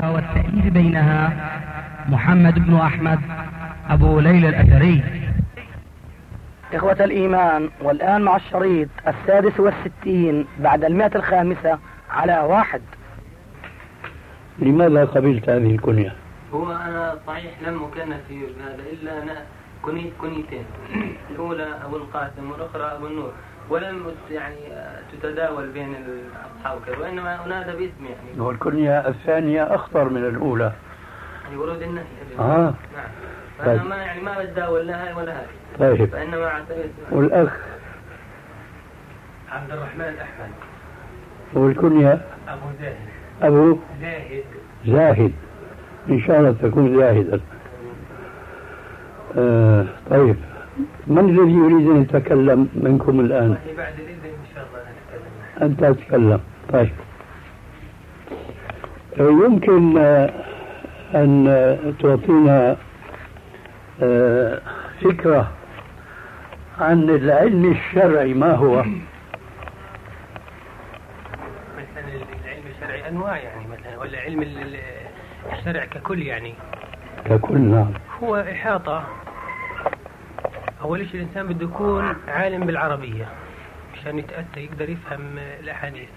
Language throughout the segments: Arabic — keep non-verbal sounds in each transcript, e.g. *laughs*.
بينها والتأييد بينها محمد بن أحمد أبو ليلى الأثري. إخوة الإيمان والآن مع الشريط السادس والستين بعد المئة الخامسة على واحد. لماذا قبلت هذه الكنية؟ هو أنا صحيح لم أكن في هذا إلا أنا كنيت كنيتين الأولى أبو القاسم والأخرى أبو النور. ولم يعني تتداول بين الأصحاب وكذا وإنما أنادى باسمي يعني. والكنية الثانية أخطر من الأولى. يعني ورود النهي. آه. نعم. طيب. ما يعني ما بتداول لا هاي ولا هاي طيب. فإنما اعتمد والأخ؟ عبد الرحمن أحمد. والكنية؟ أبو زاهد. أبو؟ زاهد. زاهد. إن شاء الله تكون زاهدا. آه طيب. من الذي يريد أن يتكلم منكم الآن؟ بعد الإذن إن شاء الله أنت تتكلم. طيب. آه، يمكن آه، أن تعطينا آه، فكرة عن العلم الشرعي. ما هو؟ مثلا العلم الشرعي أنواع يعني مثلا ولا علم الشرع ككل يعني؟ ككل نعم. هو إحاطة. أول شيء الإنسان بده يكون عالم بالعربية مشان يتأتى يقدر يفهم الأحاديث.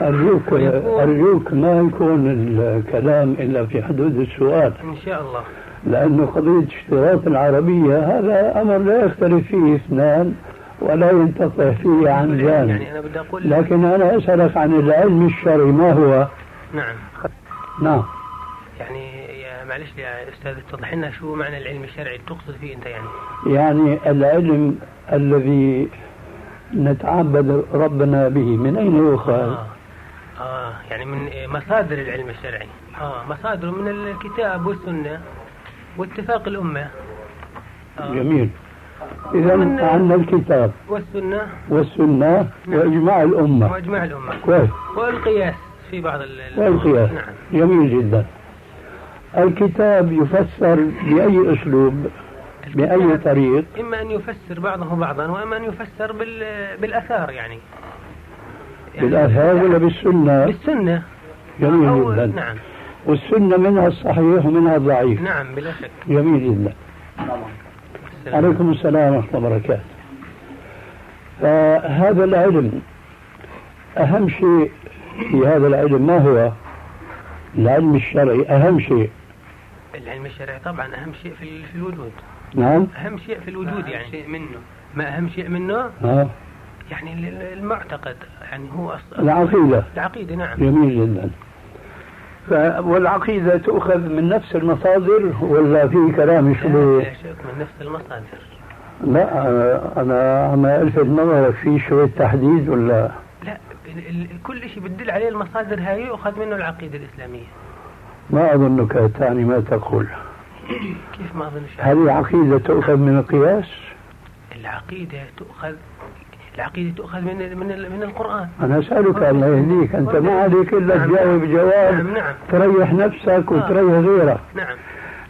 أرجوك أرجوك ما يكون الكلام إلا في حدود السؤال. إن شاء الله. لأنه قضية اشتراط العربية هذا أمر لا يختلف فيه اثنان ولا ينتقه فيه عن جانب. يعني أنا بدي أقول لكن أنا أسألك عن العلم الشرعي ما هو؟ نعم. نعم. يعني معلش يا أستاذ توضح لنا شو معنى العلم الشرعي تقصد فيه أنت يعني؟ يعني العلم الذي نتعبد ربنا به من أين يؤخذ؟ آه. آه يعني من مصادر العلم الشرعي آه مصادره من الكتاب والسنة واتفاق الأمة آه. جميل إذا عندنا الكتاب والسنة والسنة نعم. وإجماع الأمة وإجماع الأمة كويس والقياس في بعض والقياس نعم جميل جدا الكتاب يفسر بأي أسلوب بأي طريق؟ إما أن يفسر بعضه بعضا وإما أن يفسر بال... بالأثار يعني, يعني بالآثار ولا بالسنة؟ بالسنة. جميل جدا. نعم. والسنة منها الصحيح ومنها الضعيف نعم بلا شك. جميل جدا. عليكم السلام ورحمة الله وبركاته. فهذا العلم أهم شيء في هذا العلم ما هو؟ العلم الشرعي أهم شيء. العلم الشرعي طبعا أهم شيء في, في الوجود. نعم. أهم شيء في الوجود يعني. شيء منه. ما أهم شيء منه؟ آه. يعني المعتقد يعني هو أصلا العقيدة. العقيدة نعم. جميل جدا. والعقيدة تؤخذ من نفس المصادر ولا في كلام شبه؟ لا شك من نفس المصادر. لا أنا عم ألفت نظرك في شوية تحديد ولا؟ لا كل شيء بتدل عليه المصادر هاي يؤخذ منه العقيدة الإسلامية. ما أظنك تعني ما تقول. كيف ما أظن هل العقيدة تؤخذ من القياس؟ العقيدة تؤخذ العقيدة تؤخذ من من من القرآن. أنا أسألك الله يهديك. أنت ما عليك إلا نعم. تجاوب جواب. نعم. نعم. تريح نفسك وتريح غيرك. نعم.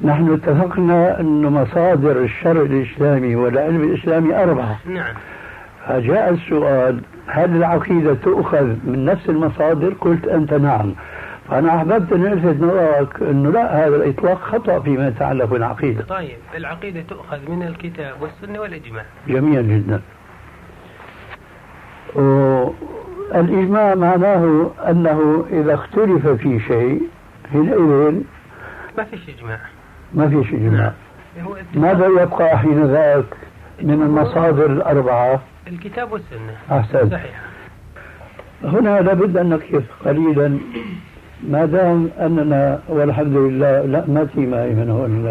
نحن اتفقنا أن مصادر الشرع الإسلامي والعلم الإسلامي أربعة. نعم. فجاء السؤال هل العقيدة تؤخذ من نفس المصادر؟ قلت أنت نعم. فأنا أحببت أن ألفت نظرك أنه لا هذا الإطلاق خطأ فيما يتعلق بالعقيدة. طيب العقيدة تؤخذ من الكتاب والسنة والإجماع. جميل جدا. الإجماع معناه أنه إذا اختلف في شيء حينئذ ما فيش إجماع. ما فيش إجماع. نعم. ماذا يبقى حين ذاك من المصادر الأربعة؟ الكتاب والسنة. أحسن صحيح. هنا لابد أن نقف قليلا. ما دام أننا والحمد لله لا ما في معي من هون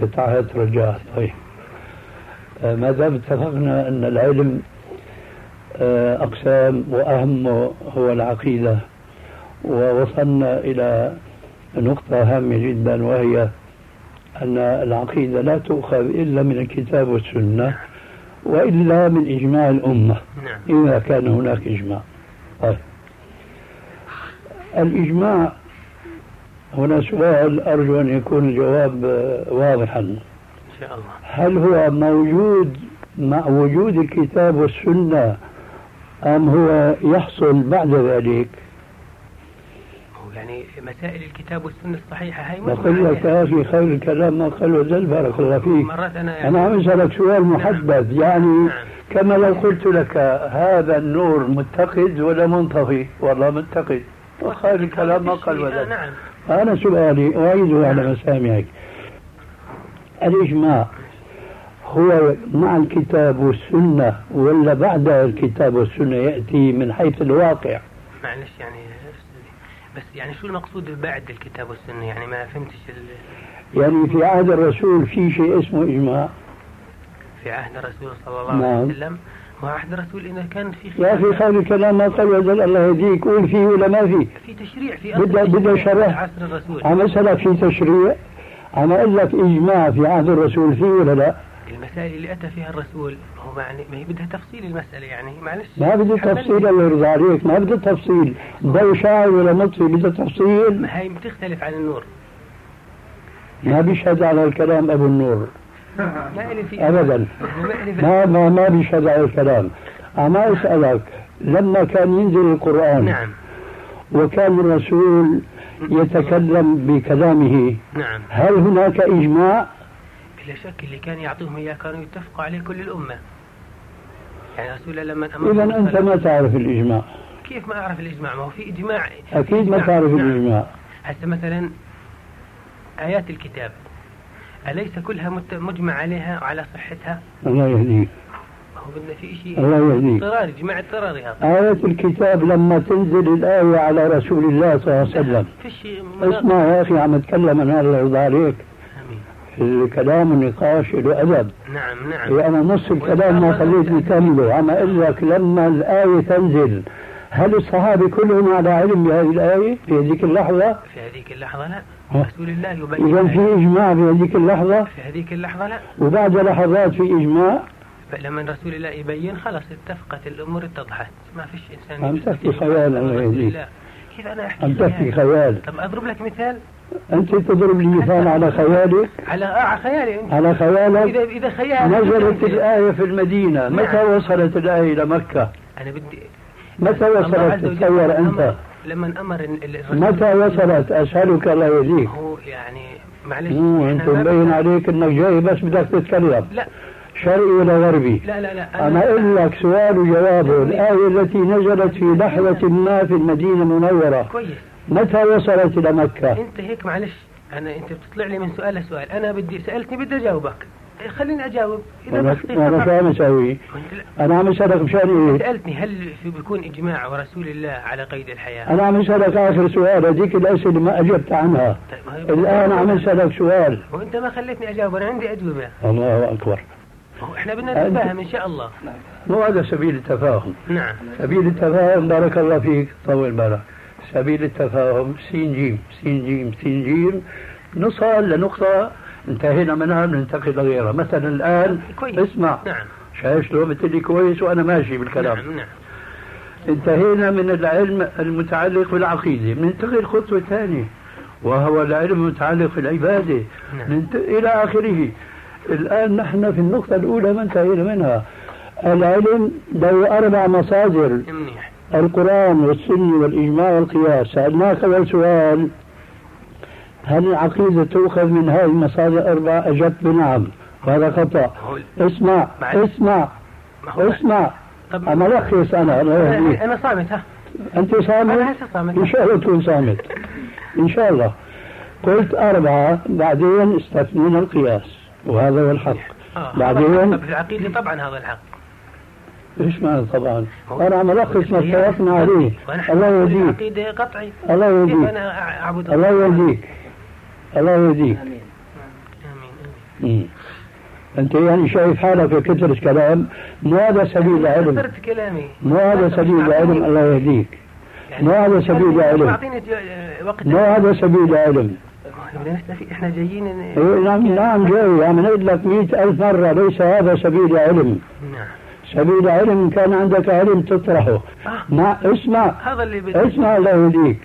تتعهد رجاء. طيب. آه، ما دام اتفقنا أن العلم آه، أقسام وأهم هو العقيدة ووصلنا إلى نقطة هامة جدا وهي أن العقيدة لا تؤخذ إلا من الكتاب والسنة وإلا من إجماع الأمة. نعم. إذا كان هناك إجماع. طيب. الإجماع. هنا سؤال أرجو أن يكون الجواب واضحا. إن شاء الله. هل هو موجود مع وجود الكتاب والسنة أم هو يحصل بعد ذلك؟ يعني مسائل الكتاب والسنة الصحيحة هاي بقول لك يا خير الكلام ما قال وزل بارك الله فيك. مرات أنا يعني أنا عم أسألك سؤال محدد يعني نعم. كما لو قلت لك هذا النور متقد ولا منطفي؟ والله متقد وخير الكلام ما قال وزل نعم أنا سؤالي أعيده على مسامعك الإجماع هو مع الكتاب والسنة ولا بعد الكتاب والسنة يأتي من حيث الواقع؟ معلش يعني بس يعني شو المقصود بعد الكتاب والسنة؟ يعني ما فهمتش ال... يعني في عهد الرسول في شيء اسمه إجماع. في عهد الرسول صلى الله نعم. عليه وسلم. وعهد الرسول إذا كان في يا أخي خير الكلام ما قال وزل الله يهديك قول فيه ولا ما فيه. في تشريع في بدأ- بدأ شرح. في عصر الرسول. عم أسألك في تشريع عم أقول لك إجماع في عهد الرسول فيه ولا لا؟ المسائل اللي أتى فيها الرسول هو يعني ما هي بدها تفصيل المسألة يعني معلش. ما بدي. تفصيل الله يرضى عليك ما بدي تفصيل. ضوء شاعر ولا مطفي بدي تفصيل. ما هي بتختلف عن النور. ما بيشهد على الكلام أبو النور. ما إلي في أبدا. ما في ما ما ما على الكلام. أما أسألك لما كان ينزل القرآن نعم. وكان الرسول يتكلم بكلامه نعم. هل هناك إجماع؟ بلا شك اللي كان يعطوهم إياه كانوا يتفقوا عليه كل الأمة. يعني رسول الله لما أمر إذا أنت ما تعرف الإجماع. كيف ما أعرف الإجماع؟ ما هو في إجماع. أكيد ما إجماع. تعرف نعم. الإجماع. هسه مثلا آيات الكتاب. أليس كلها مجمع عليها وعلى صحتها؟ الله يهديك. هو بدنا في شيء الله يهديك. اضطراري اجماع اضطراري هذا. آية الكتاب لما تنزل الآية على رسول الله صلى الله عليه وسلم. اسمع يا أخي عم أتكلم أنا الله يرضى عليك. آمين. الكلام والنقاش له أدب نعم نعم. أنا نص الكلام ما خليتني كمله عم أقول لك لما الآية تنزل هل الصحابة كلهم على علم بهذه الآية؟ في هذيك اللحظة؟ في هذيك اللحظة لا. رسول الله يبين إذا في إجماع في هذيك اللحظة؟ في هذيك اللحظة لا. وبعد لحظات في إجماع؟ فلما رسول الله يبين خلاص اتفقت الأمور اتضحت. ما فيش إنسان عم تحكي خيال الله يهديك. كيف أنا أحكي عم تحكي خيال؟ طب أضرب لك مثال؟ أنت تضرب لي مثال على خيالك؟ على آه على خيالي. أنت على خيالك؟ إذا إذا خيال نزلت الآية في المدينة. متى نعم. وصلت الآية إلى مكة؟ أنا بدي متى وصلت؟ تصور أنت. لما ال- الرسول متى وصلت؟ أسألك الله يهديك هو يعني معلش أنت ما مبين عليك أنك جاي بس بدك تتكلم. لا. شرقي ولا غربي؟ لا لا لا أنا أقول لك سؤال وجوابه الآية التي نزلت في لحظة ما في المدينة المنورة. كويس. متى وصلت إلى مكة؟ أنت هيك معلش أنا أنت بتطلع لي من سؤال لسؤال. أنا بدي سألتني بدي أجاوبك. إيه، خليني أجاوب. إذا وأنا خطأ. شو عم لا- أنا عم أسألك مشان إيه سألتني هل في بيكون إجماع ورسول الله على قيد الحياة؟ أنا عم أسألك آخر سؤال هذيك الأسئلة ما أجبت عنها. طيب ما الآن عم أسألك سؤال. وانت ما خليتني أجاوب أنا عندي اجوبه الله أكبر. هو إحنا بدنا نتفاهم إن شاء الله. مو هذا سبيل التفاهم. نعم. سبيل التفاهم بارك الله فيك طول بالك. سبيل التفاهم سين جيم سين جيم سين جيم. نصل لنقطة انتهينا منها بننتقل لغيرها مثلا الآن كويس. اسمع. نعم. شايف شلون؟ قلت لي كويس وأنا ماشي بالكلام. نعم نعم. انتهينا من العلم المتعلق بالعقيدة. بننتقل خطوة ثانية وهو العلم المتعلق بالعبادة. نعم. ننت... إلى آخره. الآن نحن في النقطة الأولى ما انتهينا منها. العلم له أربع مصادر. منيح. القرآن والسنة والإجماع والقياس. سألناك أول سؤال. هل العقيدة تؤخذ من هذه المصادر؟ الأربعة أجبت بنعم. وهذا خطأ. اسمع. اسمع. اسمع. أنا لخص أنا أنا أنا صامت ها. أنت أنا صامت هسه صامت. إن شاء الله تكون صامت. إن شاء الله. قلت أربعة بعدين استثنينا القياس. وهذا هو الحق. آه، بعدين في العقيدة طبعا هذا الحق. إيش معنى طبعا؟ أنا عم ألخص ما اتفقنا عليه. الله يهديك. العقيدة قطعي. الله يهديك. أنا الله؟ يهديك. الله يهديك. آمين. مم. أنت يعني شايف حالك كثرة كلام. مو هذا سبيل العلم. كثرت كلامي. مو هذا سبيل العلم. الله يهديك. مو هذا سبيل العلم. مو هذا سبيل العلم. إحنا جايين إيه نعم نعم جاي. عم نقول لك مئة ألف مرة. ليس هذا سبيل العلم. نعم. سبيل إن كان عندك علم تطرحه. آه. ما اسمع. هذا اللي بدي اسمع الله يهديك.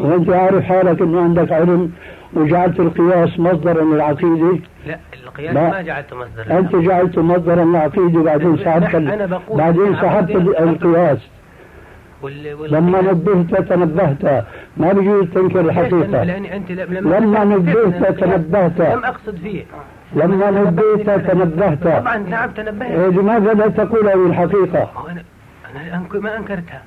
وأنت عارف حالك إنه عندك علم. وجعلت القياس مصدرا للعقيدة؟ لا القياس. ما. جعلته مصدر أنت جعلته مصدرا للعقيدة بعدين سحبت أنا بقول بعدين سحبت القياس. وال... لما نبهت تنبهت. ما بيجوز تنكر الحقيقة. لأني أنت لما, لما نبهت تنبهت. لم أقصد فيه. لما نبهت تنبهت. طبعا نعم تنبهت. إيه، لماذا لا تقول هذه الحقيقة؟ أنا ما أنكرتها.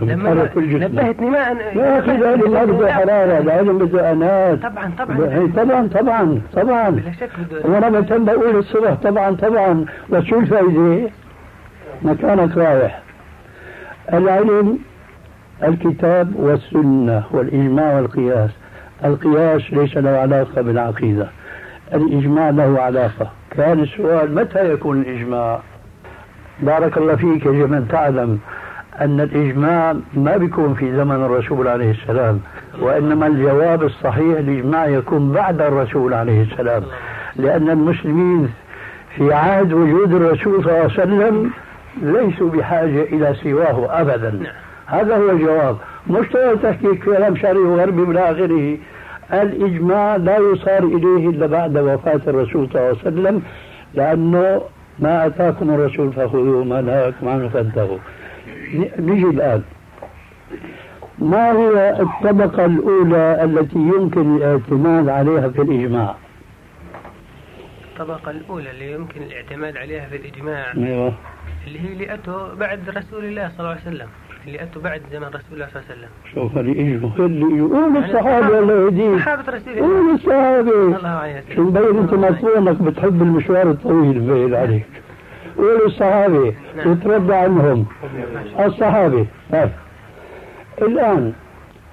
لما نبهتني ما أن... يا أخي العلم ما بده حرارة العلم بده أنات طبعا طبعا. إيه، طبعا طبعا طبعا. بلا شك وأنا بتم بقول الصبح طبعا طبعا. بس شو الفائدة؟ مكانك رايح. العلم الكتاب والسنة والإجماع والقياس. القياس ليس له علاقة بالعقيدة. الإجماع له علاقة. كان السؤال متى يكون الإجماع؟ بارك الله فيك يجب أن تعلم. أن الإجماع ما بيكون في زمن الرسول عليه السلام وإنما الجواب الصحيح الإجماع يكون بعد الرسول عليه السلام. لأن المسلمين في عهد وجود الرسول صلى الله عليه وسلم ليسوا بحاجة إلى سواه أبدا. هذا هو الجواب. مش تحكي كلام شرعي وغربي من آخره. الإجماع لا يصار إليه إلا بعد وفاة الرسول صلى الله عليه وسلم لأنه ما أتاكم الرسول فخذوه ما نهاكم عنه فانتهوا. نجي الآن. ما هي الطبقة الأولى التي يمكن الاعتماد عليها في الإجماع؟ الطبقة الأولى اللي يمكن الاعتماد عليها في الإجماع أيوه. اللي هي اللي أتوا بعد رسول الله صلى الله عليه وسلم اللي أتوا بعد زمن رسول الله صلى الله عليه وسلم. شوف اللي يجوا اللي قولوا الصحابة الله يهديك. صحابة رسول الله. قولوا الصحابة. الله عليه شو مبين أنت مطلوب انك بتحب المشوار الطويل مبين عليك. قولوا الصحابة نعم. وتربى عنهم. الصحابة طيب. الآن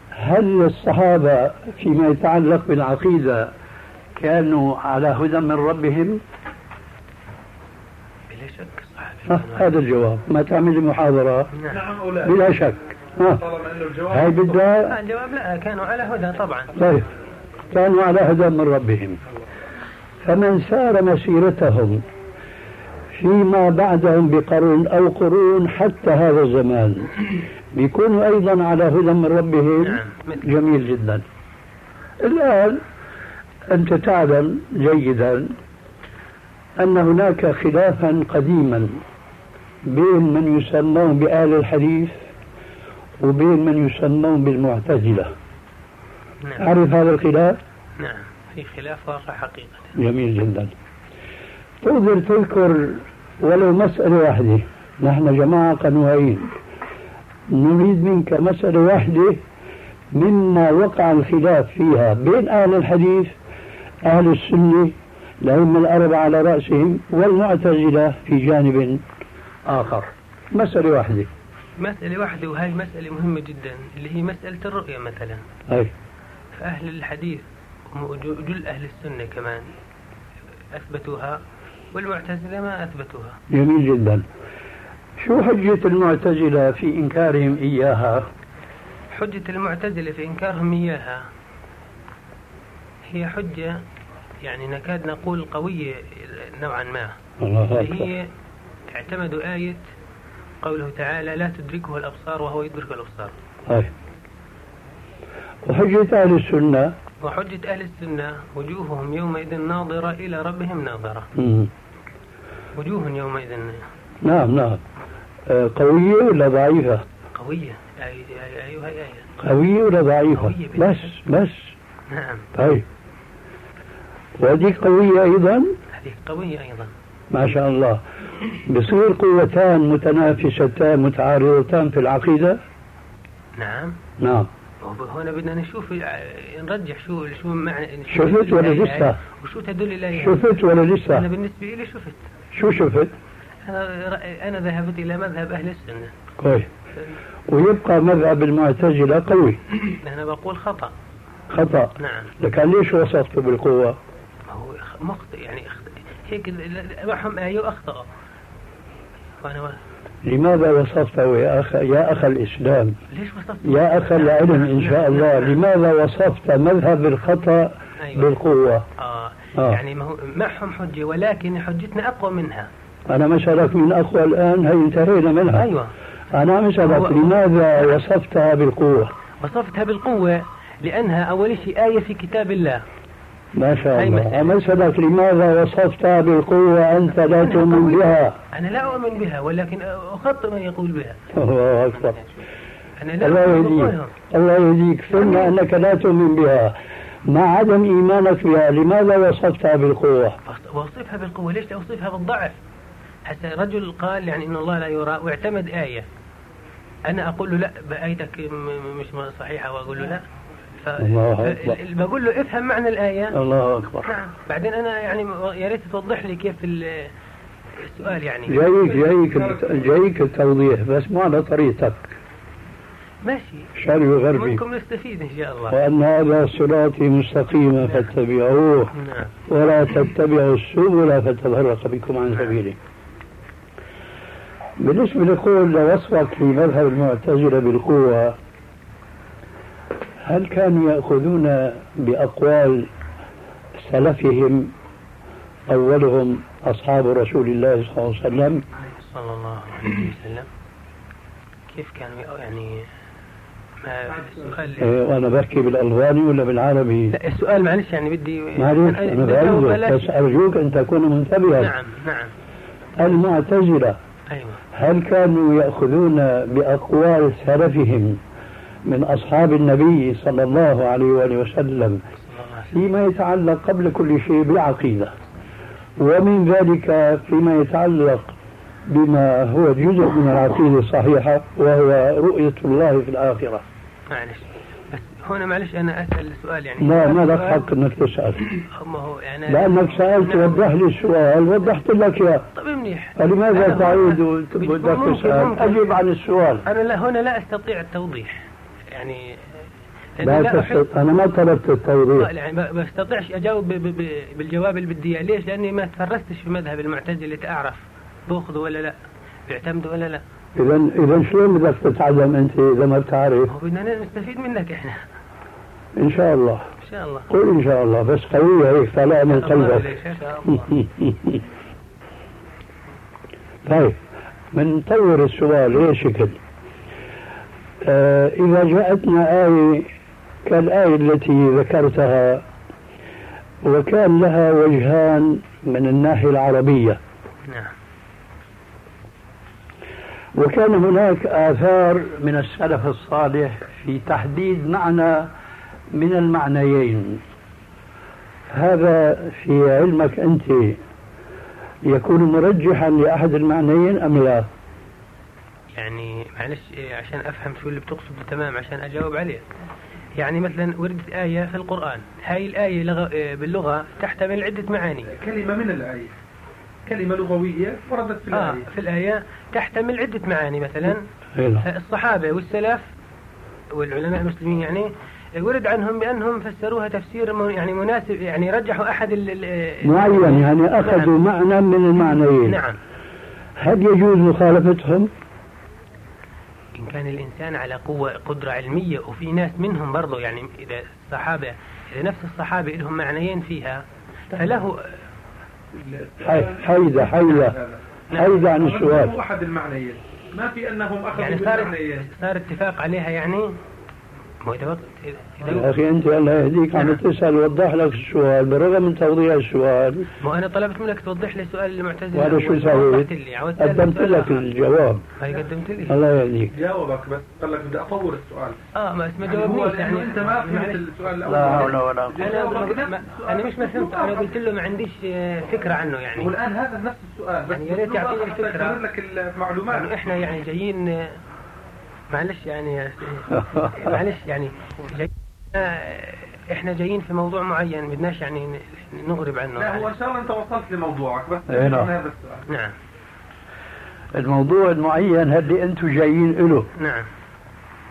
هل الصحابة فيما يتعلق بالعقيدة كانوا على هدى من ربهم؟ بلا شك. هذا الجواب. ما تعمل لي محاضرة؟ نعم. نعم أو لا. بلا شك. ها. طالما الجواب هاي بدها؟ لا، الجواب لا كانوا على هدى طبعا. طيب. كانوا على هدى من ربهم. فمن سار مسيرتهم فيما بعدهم بقرن أو قرون حتى هذا الزمان. بيكونوا أيضا على هدى من ربهم نعم جميل جدا. الآن أنت تعلم جيدا أن هناك خلافا قديما بين من يسمون بآل الحديث وبين من يسمون بالمعتزلة. نعم. عرف هذا الخلاف؟ نعم. في خلاف واقع حقيقة. جميل جدا. تقدر تذكر ولو مسألة واحدة. نحن جماعة قنوعين. نريد منك مسألة واحدة مما وقع الخلاف فيها بين أهل الحديث أهل السنة الأئمة الأربعة على رأسهم والمعتزلة في جانب آخر. مسألة واحدة. مسألة واحدة وهي مسألة مهمة جدا اللي هي مسألة الرؤية مثلا. هاي فأهل الحديث وجل أهل السنة كمان أثبتوها. والمعتزلة ما أثبتوها. جميل جدا. شو حجة المعتزلة في إنكارهم إياها؟ حجة المعتزلة في إنكارهم إياها هي حجة يعني نكاد نقول قوية نوعا ما. الله هي اعتمدوا آية قوله تعالى لا تدركه الأبصار وهو يدرك الأبصار. هاي وحجة أهل السنة وحجة أهل السنة وجوههم يومئذ ناظرة إلى ربهم ناظرة. مم. وجوه يومئذ. نعم نعم. آه، قوية ولا ضعيفة؟ قوية. أيها قوية ولا ضعيفة؟ قوية بس. بس. نعم. طيب. وهذيك قوية أيضا؟ هذه قوية أيضا. ما شاء الله. بصير قوتان متنافستان متعارضتان في العقيدة؟ نعم. نعم. هنا بدنا نشوف نرجح شو شو معنى شو شفت تدل ولا لسه؟ وشو تدل الآية شفت ولا لسه بالنسبة لي شفت. شو شفت؟ رأي- أنا ذهبت إلى مذهب أهل السنة. كويس ويبقى مذهب المعتزلة قوي. أنا بقول خطأ. خطأ. نعم. لكن ليش وصفته بالقوة؟ ما هو مخطئ يعني هيك معهم آية وأخطأ وأنا و- لماذا وصفته يا أخ يا أخ الإسلام؟ ليش وصفت؟ يا أخ العلم إن شاء الله. *laughs* لماذا وصفت مذهب الخطأ أيوة. بالقوة؟ آه. آه. يعني ما هو معهم حجة؟ ولكن حجتنا أقوى منها. أنا مسألك من أقوى الآن. هي انتهينا منها؟ أيوة. أنا مسألك لماذا وصفتها بالقوة؟ وصفتها بالقوة؟ لأنها أول شيء آية في كتاب الله. ما شاء الله. مسألة. مسألك لماذا وصفتها بالقوة أنت لا تؤمن. بها؟ أنا لا أؤمن بها ولكن أخطئ من يقول بها. الله أكبر. أنا لا الله يهديك. الله يهديك. ثم أنك لا تؤمن بها. مع عدم إيمانك بها لماذا وصفتها بالقوة؟ وأوصفها بالقوة. ليش أوصفها بالضعف؟ حتى رجل قال يعني إن الله لا يرى واعتمد آية. أنا أقول له لا بآيتك مش صحيحة وأقول له لا. الله أكبر. بقول له افهم معنى الآية. الله أكبر. نعم. بعدين أنا يعني يا ريت توضح لي كيف ال- السؤال يعني. جايك جايك جايك التوضيح بس مو على طريقتك. ماشي. شرقي وغربي. منكم نستفيد إن شاء الله. وأن هذا صراطي مستقيما فاتبعوه. نعم. ولا تتبعوا السبل فتفرق بكم عن سبيله. بالنسبة لقول وصفك لمذهب المعتزلة بالقوة هل كانوا يأخذون بأقوال سلفهم أولهم أصحاب رسول الله صلى الله عليه وسلم؟ صلى الله عليه وسلم. كيف كانوا يعني ما السؤال إيه، وأنا بحكي بالألباني ولا بالعربي؟ لا السؤال معلش يعني بدي معلش أنا بعرفك بس أرجوك أن تكون منتبها. نعم نعم. المعتزلة أيوه. هل كانوا يأخذون بأقوال سلفهم من أصحاب النبي صلى الله عليه وآله وسلم. فيما يتعلق قبل كل شيء بالعقيدة ومن ذلك فيما يتعلق بما هو جزء من العقيدة الصحيحة وهو رؤية الله في الآخرة. معلش. بس هنا معلش أنا أسأل سؤال يعني. لا ما لك حق إنك تسأل. هم هو يعني لأنك سألت. وضح لي السؤال وضحت لك إياه طيب منيح. فلماذا أنا تعود وبدك ممكن- تسأل. أجب عن السؤال. أنا لا هنا لا أستطيع التوضيح. يعني لأني لا أحب تست... أنا ما طلبت التوضيح. يعني ما ما بستطيعش أجاوب ب- ب- بالجواب اللي بدي. ليش؟ لأني ما تفرستش في مذهب المعتزلة اعرف باخذوا ولا لا بيعتمدوا ولا لا. إذا إذا شلون بدك تتعلم أنت إذا ما بتعرف؟ بدنا نستفيد منك إحنا. إن شاء الله. إن شاء الله. قل إن شاء الله بس قوية هيك طلع من قلبك. إن شاء الله. *laughs* طيب بنطور السؤال إيش شكل إذا جاءتنا آية كالآية التي ذكرتها وكان لها وجهان من الناحية العربية. نعم. وكان هناك آثار من السلف الصالح في تحديد معنى من المعنيين. هذا في علمك أنت يكون مرجحا لأحد المعنيين أم لا؟ يعني معلش إيه، عشان أفهم شو اللي بتقصده تمام عشان أجاوب عليه يعني مثلا وردت آية في القرآن هاي الآية لغة إيه، باللغة تحتمل عدة معاني كلمة من الآية كلمة لغوية وردت في آه الآية في الآية تحتمل عدة معاني مثلا هنا. الصحابة والسلف والعلماء المسلمين يعني ورد عنهم بأنهم فسروها تفسير يعني مناسب يعني رجحوا أحد ال ال- معين يعني أخذوا نعم. معنى من المعنيين نعم هل يجوز مخالفتهم؟ إن كان الإنسان على قوة قدرة علمية وفي ناس منهم برضو يعني إذا الصحابة إذا نفس الصحابة لهم معنيين فيها فله حي- حيدة حيدة حيدة عن السؤال. هو أحد المعنيين. ما في أنهم أخذوا يعني صار صار اتفاق عليها يعني؟ يا إذا أخي أنت الله يهديك عم تسأل وضح لك السؤال بالرغم من توضيح السؤال. مو أنا طلبت منك توضح لي سؤال المعتزلة. وأنا شو سويت؟ قدمت لك. الجواب. هاي قدمت لي. الله يهديك. جاوبك بس قال لك بدي أطور السؤال. آه ما ما يعني هو جاوبنيش يعني أنت ما فهمت. السؤال الأول. لا حول ولا أنا ما- ما- السؤال. أنا مش ما فهمت. أنا قلت له ما عنديش آه، فكرة عنه يعني. والآن هذا نفس السؤال بس يعني يا ريت يعطيني. يكرر لك المعلومات. انه إحنا يعني جايين آه، معلش يعني *laughs* معلش يعني جايين آه، إحنا جايين في موضوع معين بدناش يعني ن- نغرب عنه لا هو. إن شاء الله أنت وصلت لموضوعك بس إيه نعم. هذا السؤال نعم الموضوع المعين اللي أنتم جايين له نعم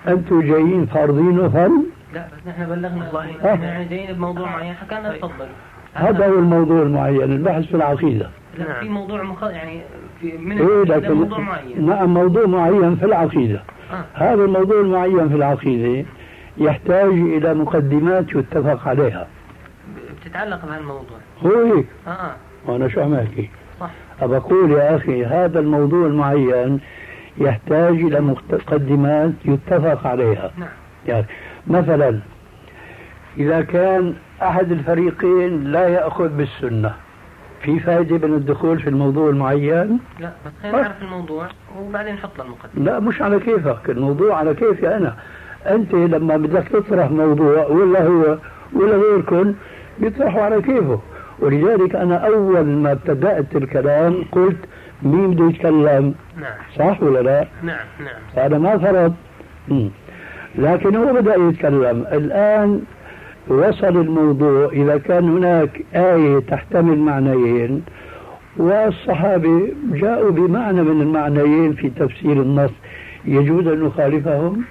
أنتم جايين فارضينه فن لا بس نحن بلغنا والله. إحنا يعني جايين بموضوع معين حكينا تفضل هذا هو الموضوع المعين البحث في العقيدة لا نعم. في موضوع مخ... يعني في من إيه لكن موضوع معين. نعم موضوع معين في العقيدة. آه. هذا الموضوع المعين في العقيدة يحتاج إلى مقدمات يتفق عليها. بتتعلق بهالموضوع هو هيك. آه آه. وأنا شو عم أحكي صح. أقول يا أخي هذا الموضوع المعين يحتاج إلى مقدمات يتفق عليها. نعم. يعني مثلا إذا كان أحد الفريقين لا يأخذ بالسنة في فائدة من الدخول في الموضوع المعين؟ لا بس خلينا نعرف الموضوع وبعدين نحط له المقدمة. لا مش على كيفك. الموضوع على كيفي أنا. أنت لما بدك تطرح موضوع ولا هو ولا غيركم بيطرحوا على كيفه. ولذلك أنا أول ما ابتدأت الكلام قلت مين بده يتكلم؟ نعم. صح ولا لا؟ نعم نعم. هذا ما فرض. لكن هو بدأ يتكلم. الآن وصل الموضوع إذا كان هناك آية تحتمل معنيين والصحابة جاءوا بمعنى من المعنيين في تفسير النص. يجوز أن نخالفهم؟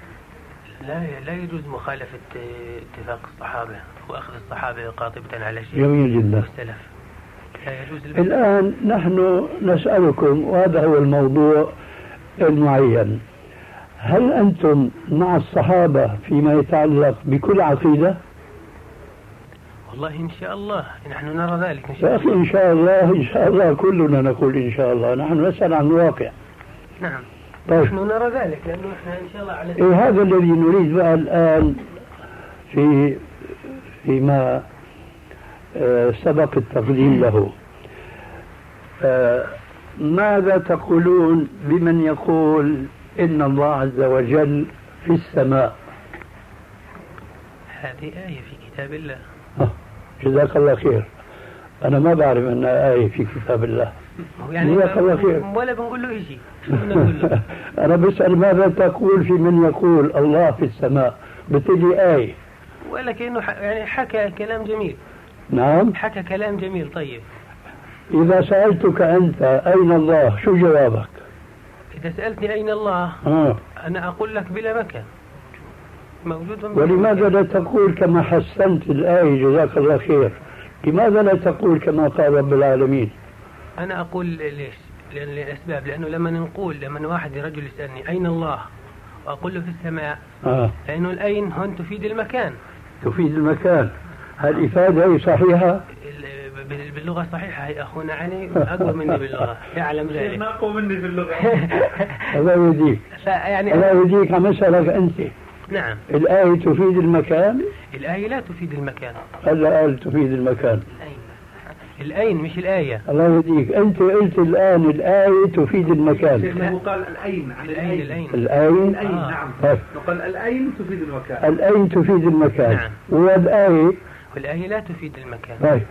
لا لا يجوز مخالفة اتفاق الصحابة وأخذ الصحابة قاطبة على شيء. جميل جدا. البدع. الآن نحن نسألكم وهذا هو الموضوع المعين. هل أنتم مع الصحابة فيما يتعلق بكل عقيدة؟ والله إن شاء الله. نحن نرى ذلك إن شاء الله. إن شاء الله إن شاء الله كلنا نقول إن شاء الله. نحن نسأل عن الواقع. نعم. طيب. نحن نرى ذلك لأنه إحنا إن شاء الله على إيه هذا الذي نريد بقى الآن في فيما آه، سبق التقديم له. آه، ماذا تقولون بمن يقول إن الله عز وجل في السماء؟ هذه آية في كتاب الله. جزاك الله خير. أنا ما بعرف أنها آية في كتاب الله. يعني جزاك الله خير. ولا بنقول له شيء *laughs* أنا بسأل ماذا تقول في من يقول الله في السماء؟ بتجي آية. ح- يعني حكى كلام جميل. نعم. حكى كلام جميل. طيب. إذا سألتك أنت أين الله؟ شو جوابك؟ إذا سألتني أين الله آه. أنا أقول لك بلا مكان موجود ولماذا. لا تقول كما حسنت الآية جزاك الله خير؟ لماذا لا تقول كما قال رب العالمين؟ أنا أقول ليش؟ لأن لأسباب لأنه لما نقول لما واحد رجل يسألني أين الله؟ وأقول له في السماء. آه. لأنه الأين هون تفيد المكان. تفيد المكان. هل الإفادة هي صحيحة؟ ال- بال- باللغة الصحيحة هي أخونا علي أقوى مني باللغة. *laughs* يعلم ذلك. شيخنا أقوى مني في اللغة *laughs* الله يهديك. فيعني الله يهديك. عم أسألك أنت. نعم. الآية تفيد المكان؟ الآية لا تفيد المكان. هلا قال تفيد المكان. الأين الأين مش الآية. الله يهديك. أنت قلت الآن الآية تفيد المكان. شيخنا هو قال الأين عن الأين. الأين الأين آه. نعم. طيب. وقال الأين تفيد المكان. الآين تفيد المكان. نعم. والآية؟ والآية لا تفيد المكان. طيب.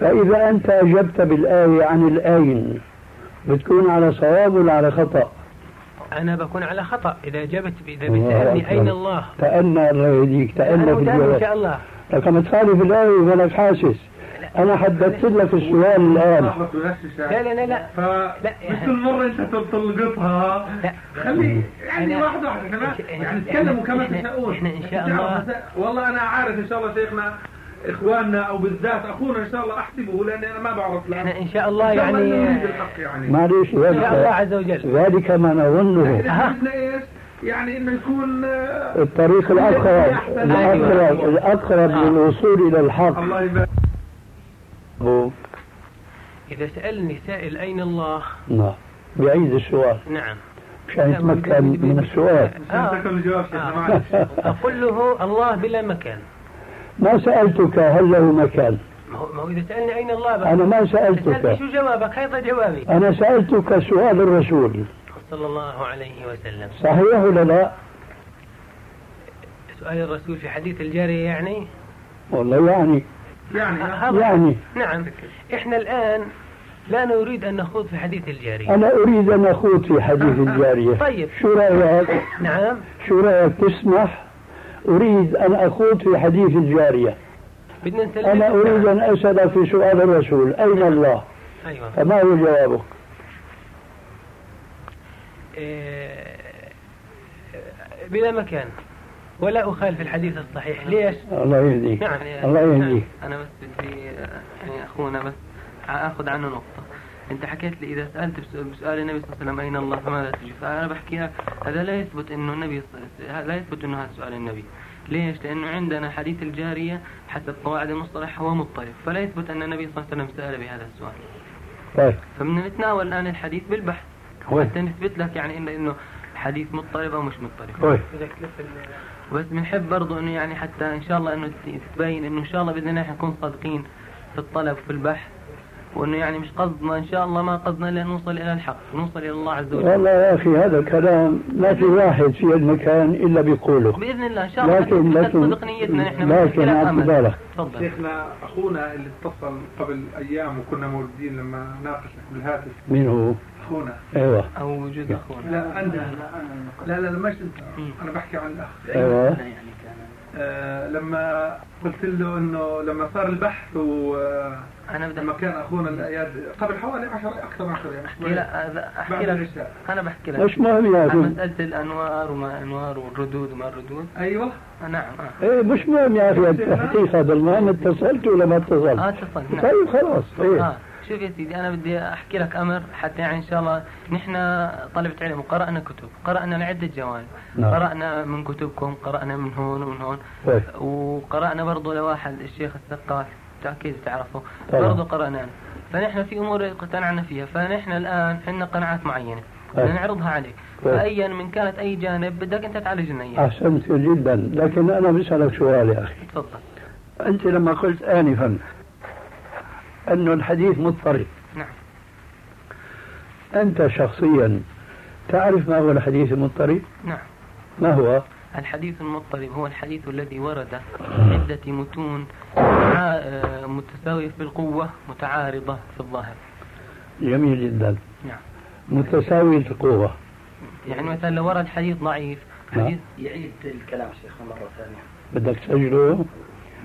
فإذا أنت أجبت بالآية عن الآين بتكون على صواب ولا على خطأ؟ أنا بكون على خطأ. إذا جبت إذا الله بتسألني. أين الله؟ تأنى الله يهديك تأنى في متابع إن الجواب شاء الله. لكن تخالف الآية ولك حاسس. أنا حددت لك السؤال الآن. لا لا لا لا. ف لا. مش كل مرة أنت تلقطها لا. خلي يعني أنا- واحدة واحدة كمان إحنا- يعني تكلموا كما تشاءون إحنا إن شاء الله- والله أنا عارف إن شاء الله شيخنا إخواننا أو بالذات أخونا إن شاء الله أحسبه لأني أنا ما بعرف لا إحنا إن شاء الله يعني يعني. معلش إن شاء الله ذلك عز وجل. ذلك ما نظنه. إحنا بدنا إيش؟ يعني إنه يكون آه، الطريق الأقرب الأقرب الأقرب آه. للوصول إلى الحق. الله يبارك. إذا سألني سائل أين الله؟ نعم. بيعيد السؤال. نعم. مشان يتمكن من السؤال. آه. آه. أقول له الله بلا مكان. ما سألتك هل له مكان؟ ما هو ما هو إذا سألني أين الله بقى؟ أنا ما سألتك. شو جوابك؟ هذا جوابي. أنا سألتك سؤال الرسول. صلى الله عليه وسلم. صحيح ولا لا؟ سؤال الرسول في حديث الجارية يعني؟ والله يعني. يعني آه، يعني. نعم. إحنا الآن لا نريد أن نخوض في حديث الجارية. أنا أريد أن أخوض في حديث الجارية. طيب. شو رأيك؟ نعم. شو رأيك؟ تسمح؟ أريد أن أخوض في حديث الجارية. أنا أريد أن أسأل في سؤال الرسول. أين الله؟ أيوة. فما هو جوابك إيه، بلا مكان. ولا أخالف الحديث الصحيح. ليش؟ الله يهديك. نعم. الله يهديك. أنا بس بدي يعني أخونا بس أخذ عنه نقطة. أنت حكيت لي إذا سألت بسؤال, النبي صلى الله عليه وسلم أين الله فماذا تجيب فأنا بحكي لك هذا لا يثبت إنه النبي لا يثبت إنه هذا سؤال النبي. ليش؟ لأنه عندنا حديث الجارية حسب قواعد المصطلح هو مضطرب فلا يثبت أن النبي صلى الله عليه وسلم سأل بهذا السؤال. طيب. فبدنا نتناول الآن الحديد بالبحث. وين؟ حتى نثبت لك يعني انه إنه حديث مضطرب أو مش مضطرب. طيب. بس بنحب برضو إنه يعني حتى إن شاء الله إنه ت- تبين إنه إن شاء الله بإذن الله نكون صادقين في الطلب في البحث. وإنه يعني مش قصدنا إن شاء الله ما قصدنا إلا نوصل إلى الحق نوصل إلى الله عز وجل. والله يا أخي هذا الكلام ما في واحد في المكان إلا بيقوله. بإذن الله إن شاء الله لكن لكن صدق نيتنا نحن لكن عبد بالك تفضل. شيخنا أخونا اللي اتصل قبل أيام وكنا موجودين لما ناقشك بالهاتف مين هو؟ أخونا. أيوه. أو وجود أخونا. لا انت لا لا لا مش انت أنا بحكي عن الأخ. أيوه. آه لما قلت له إنه لما صار البحث و أنا بدي لما كان أخونا الأياد قبل حوالي 10 أكثر من 10 أيام أحكي لك أحكي لك. أنا بحكي لك. مش مهم يا عن أخي مسألة الأنوار وما أنوار والردود وما الردود. أيوه. آه، نعم آه. إيه مش مهم يا أخي التحقيق هذا المهم اتصلت ولا ما آه اتصلت؟ اتصل نعم. طيب خلاص إيه آه. شوف يا سيدي أنا بدي أحكي لك أمر حتى يعني إن شاء الله. نحن طلبة علم وقرأنا كتب قرأنا لعدة جوانب. نعم. قرأنا من كتبكم قرأنا من هون ومن هون. طيب. وقرأنا برضه لواحد الشيخ الثقاف أكيد تعرفه. طبعا. برضه قرأنا فنحن في أمور اقتنعنا فيها. فنحن الآن عندنا قناعات معينة. طيب. بدنا نعرضها عليك. طيب. فايا من كانت أي جانب بدك أنت تعالج لنا اياه احسنت جدا. لكن أنا بسألك سؤال يا أخي. تفضل. أنت لما قلت انفا انه الحديث مضطرب. نعم. أنت شخصيا تعرف ما هو الحديث المضطرب؟ نعم. ما هو؟ الحديث المضطرب هو الحديث الذي ورد عدة متون آه، متساوية في القوة متعارضة في الظاهر. جميل جدا. نعم. متساوي القوة. يعني مثلا لو ورد حديث ضعيف نعم. حديث يعيد الكلام شيخنا مرة ثانية. بدك تسجله؟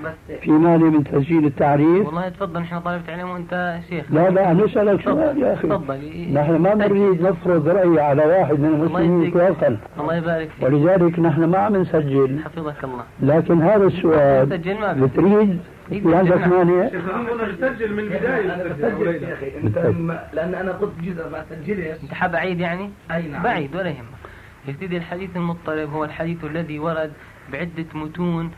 بس في مانع من تسجيل التعريف. والله تفضل نحن طالبة علم وأنت شيخ. لا لا نسألك سؤال يا أخي. تفضل. نحن ما نريد نفرض رأي على واحد من المسلمين. إطلاقا. الله يبارك فيك. ولذلك نحن ما عم نسجل. حفظك الله. لكن هذا السؤال سجل. بتريد؟ في عندك سجل. مانع؟ شيخنا اخونا بسجل من البداية. أنا بسجل يا أخي أنت لأن أنا قلت جزء ما سجلش أنت حاب اعيد يعني؟ أي نعم. بعيد ولا يهمك. يا سيدي الحديث المضطرب هو الحديث الذي ورد بعدة متون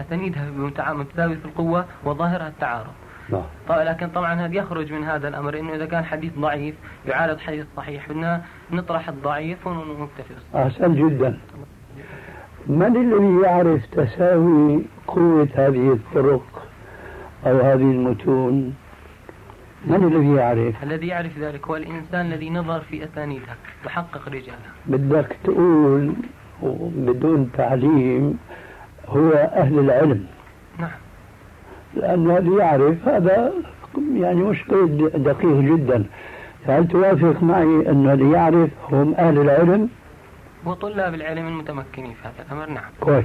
أسانيدها متع- متساوي في القوة وظاهرها التعارض. نعم. طيب لكن طبعا هذا يخرج من هذا الأمر إنه إذا كان حديث ضعيف يعارض حديث صحيح بدنا نطرح الضعيف ونكتفي. أحسن جدا. من الذي يعرف تساوي قوة هذه الطرق أو هذه المتون؟ من الذي يعرف؟ الذي يعرف ذلك هو الإنسان الذي نظر في أسانيدها وحقق رجالها. بدك تقول بدون تعليم هو أهل العلم. نعم. لأنه اللي يعرف هذا يعني مش قيد دقيق جدا. هل توافق معي أنه اللي يعرف هم أهل العلم؟ وطلاب العلم المتمكنين في هذا الأمر نعم. كويس.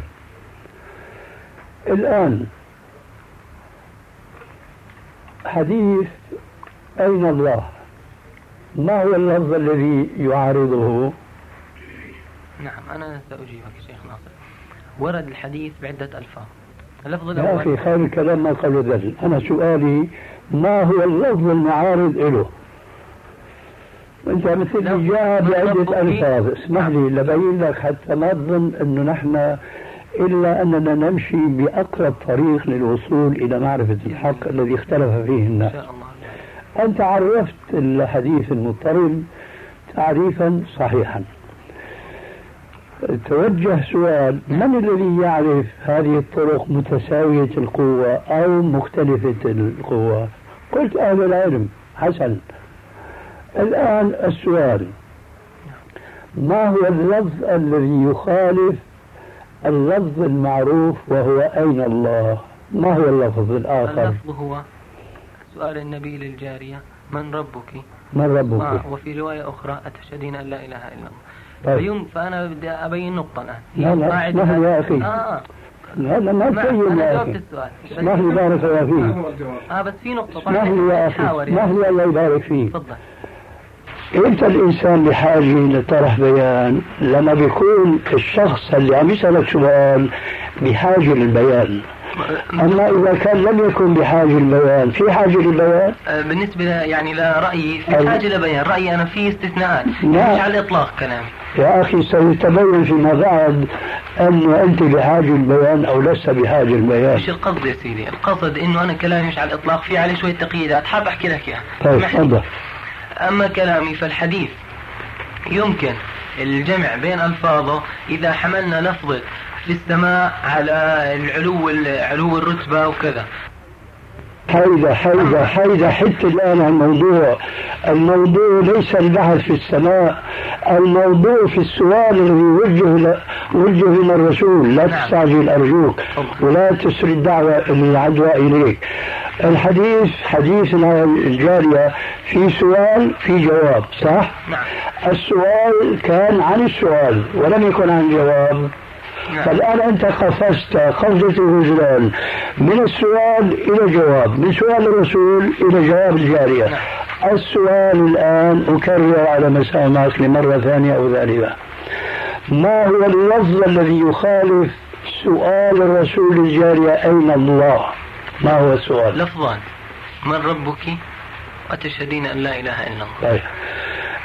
الآن حديث أين الله؟ ما هو اللفظ الذي يعارضه؟ نعم أنا سأجيبك شيخ ناصر. ورد الحديث بعدة ألفاظ. اللفظ يا أخي الأول خير الكلام ما قالوا ذلك أنا سؤالي ما هو اللفظ المعارض له أنت مثل بعدة ربك- ألفاظ اسمح لي لبين لك حتى ما تظن أنه نحن إلا أننا نمشي بأقرب طريق للوصول إلى معرفة الحق الذي اختلف فيه الناس شاء الله. أنت عرفت الحديث المضطرب تعريفا صحيحا. توجه سؤال من الذي يعرف هذه الطرق متساوية القوة أو مختلفة القوة؟ قلت أهل العلم حسن. الآن السؤال ما هو اللفظ الذي يخالف اللفظ المعروف وهو أين الله؟ ما هو اللفظ الآخر؟ اللفظ هو سؤال النبي للجارية من ربك؟ من ربك؟ آه وفي رواية أخرى أتشهدين أن لا إله إلا الله؟ طيب. فيوم فأنا بدي أبين نقطة الآن. لا، لا، لي يا أخي. آه آه. هذا ما ما تبين يا السؤال. اسمح لي بارك الله ما فيك آه بس في نقطة اسمح لي يا اسمح يعني. لي الله يبارك فيك؟ تفضل. إنت الإنسان بحاجة لطرح بيان لما بيكون الشخص اللي عم يسألك سؤال بحاجه للبيان أما إذا كان لم يكن بحاجة للبيان في حاجة للبيان؟ آه، بالنسبة يعني لرأيي في. حاجة لبيان رأيي أنا في استثناءات. لا. مش على الإطلاق كلامي يا أخي سيتبين فيما بعد انه أنت بحاجة للبيان أو لست بحاجة للبيان. مش القصد يا سيدي؟ القصد إنه أنا كلامي مش على الإطلاق في عليه شوية تقييدات. حاب أحكي لك إياها. طيب. تفضل. أما كلامي فالحديث يمكن الجمع بين ألفاظه إذا حملنا لفظة في السماء على العلو علو الرتبة وكذا. حيدة حيدة حيدة حتى الآن الموضوع. الموضوع ليس البحث في السماء الموضوع في السؤال الذي وجه وجه من الرسول. لا نعم. تستعجل أرجوك ولا تسري الدعوة العدوى إليك. الحديث حديث الجارية في سؤال في جواب صح؟ نعم. السؤال كان عن السؤال ولم يكن عن جواب. نعم. فالآن أنت قفزت قفزة الوجدان من السؤال إلى جواب. من سؤال الرسول إلى جواب الجارية. نعم. السؤال الآن أكرر على مسامعك لمرة ثانية أو ثالثة ما هو اللفظ الذي يخالف سؤال الرسول الجارية؟ أين الله؟ ما هو السؤال؟ لفظان. من ربك؟ وتشهدين أن لا إله إلا الله. طيب.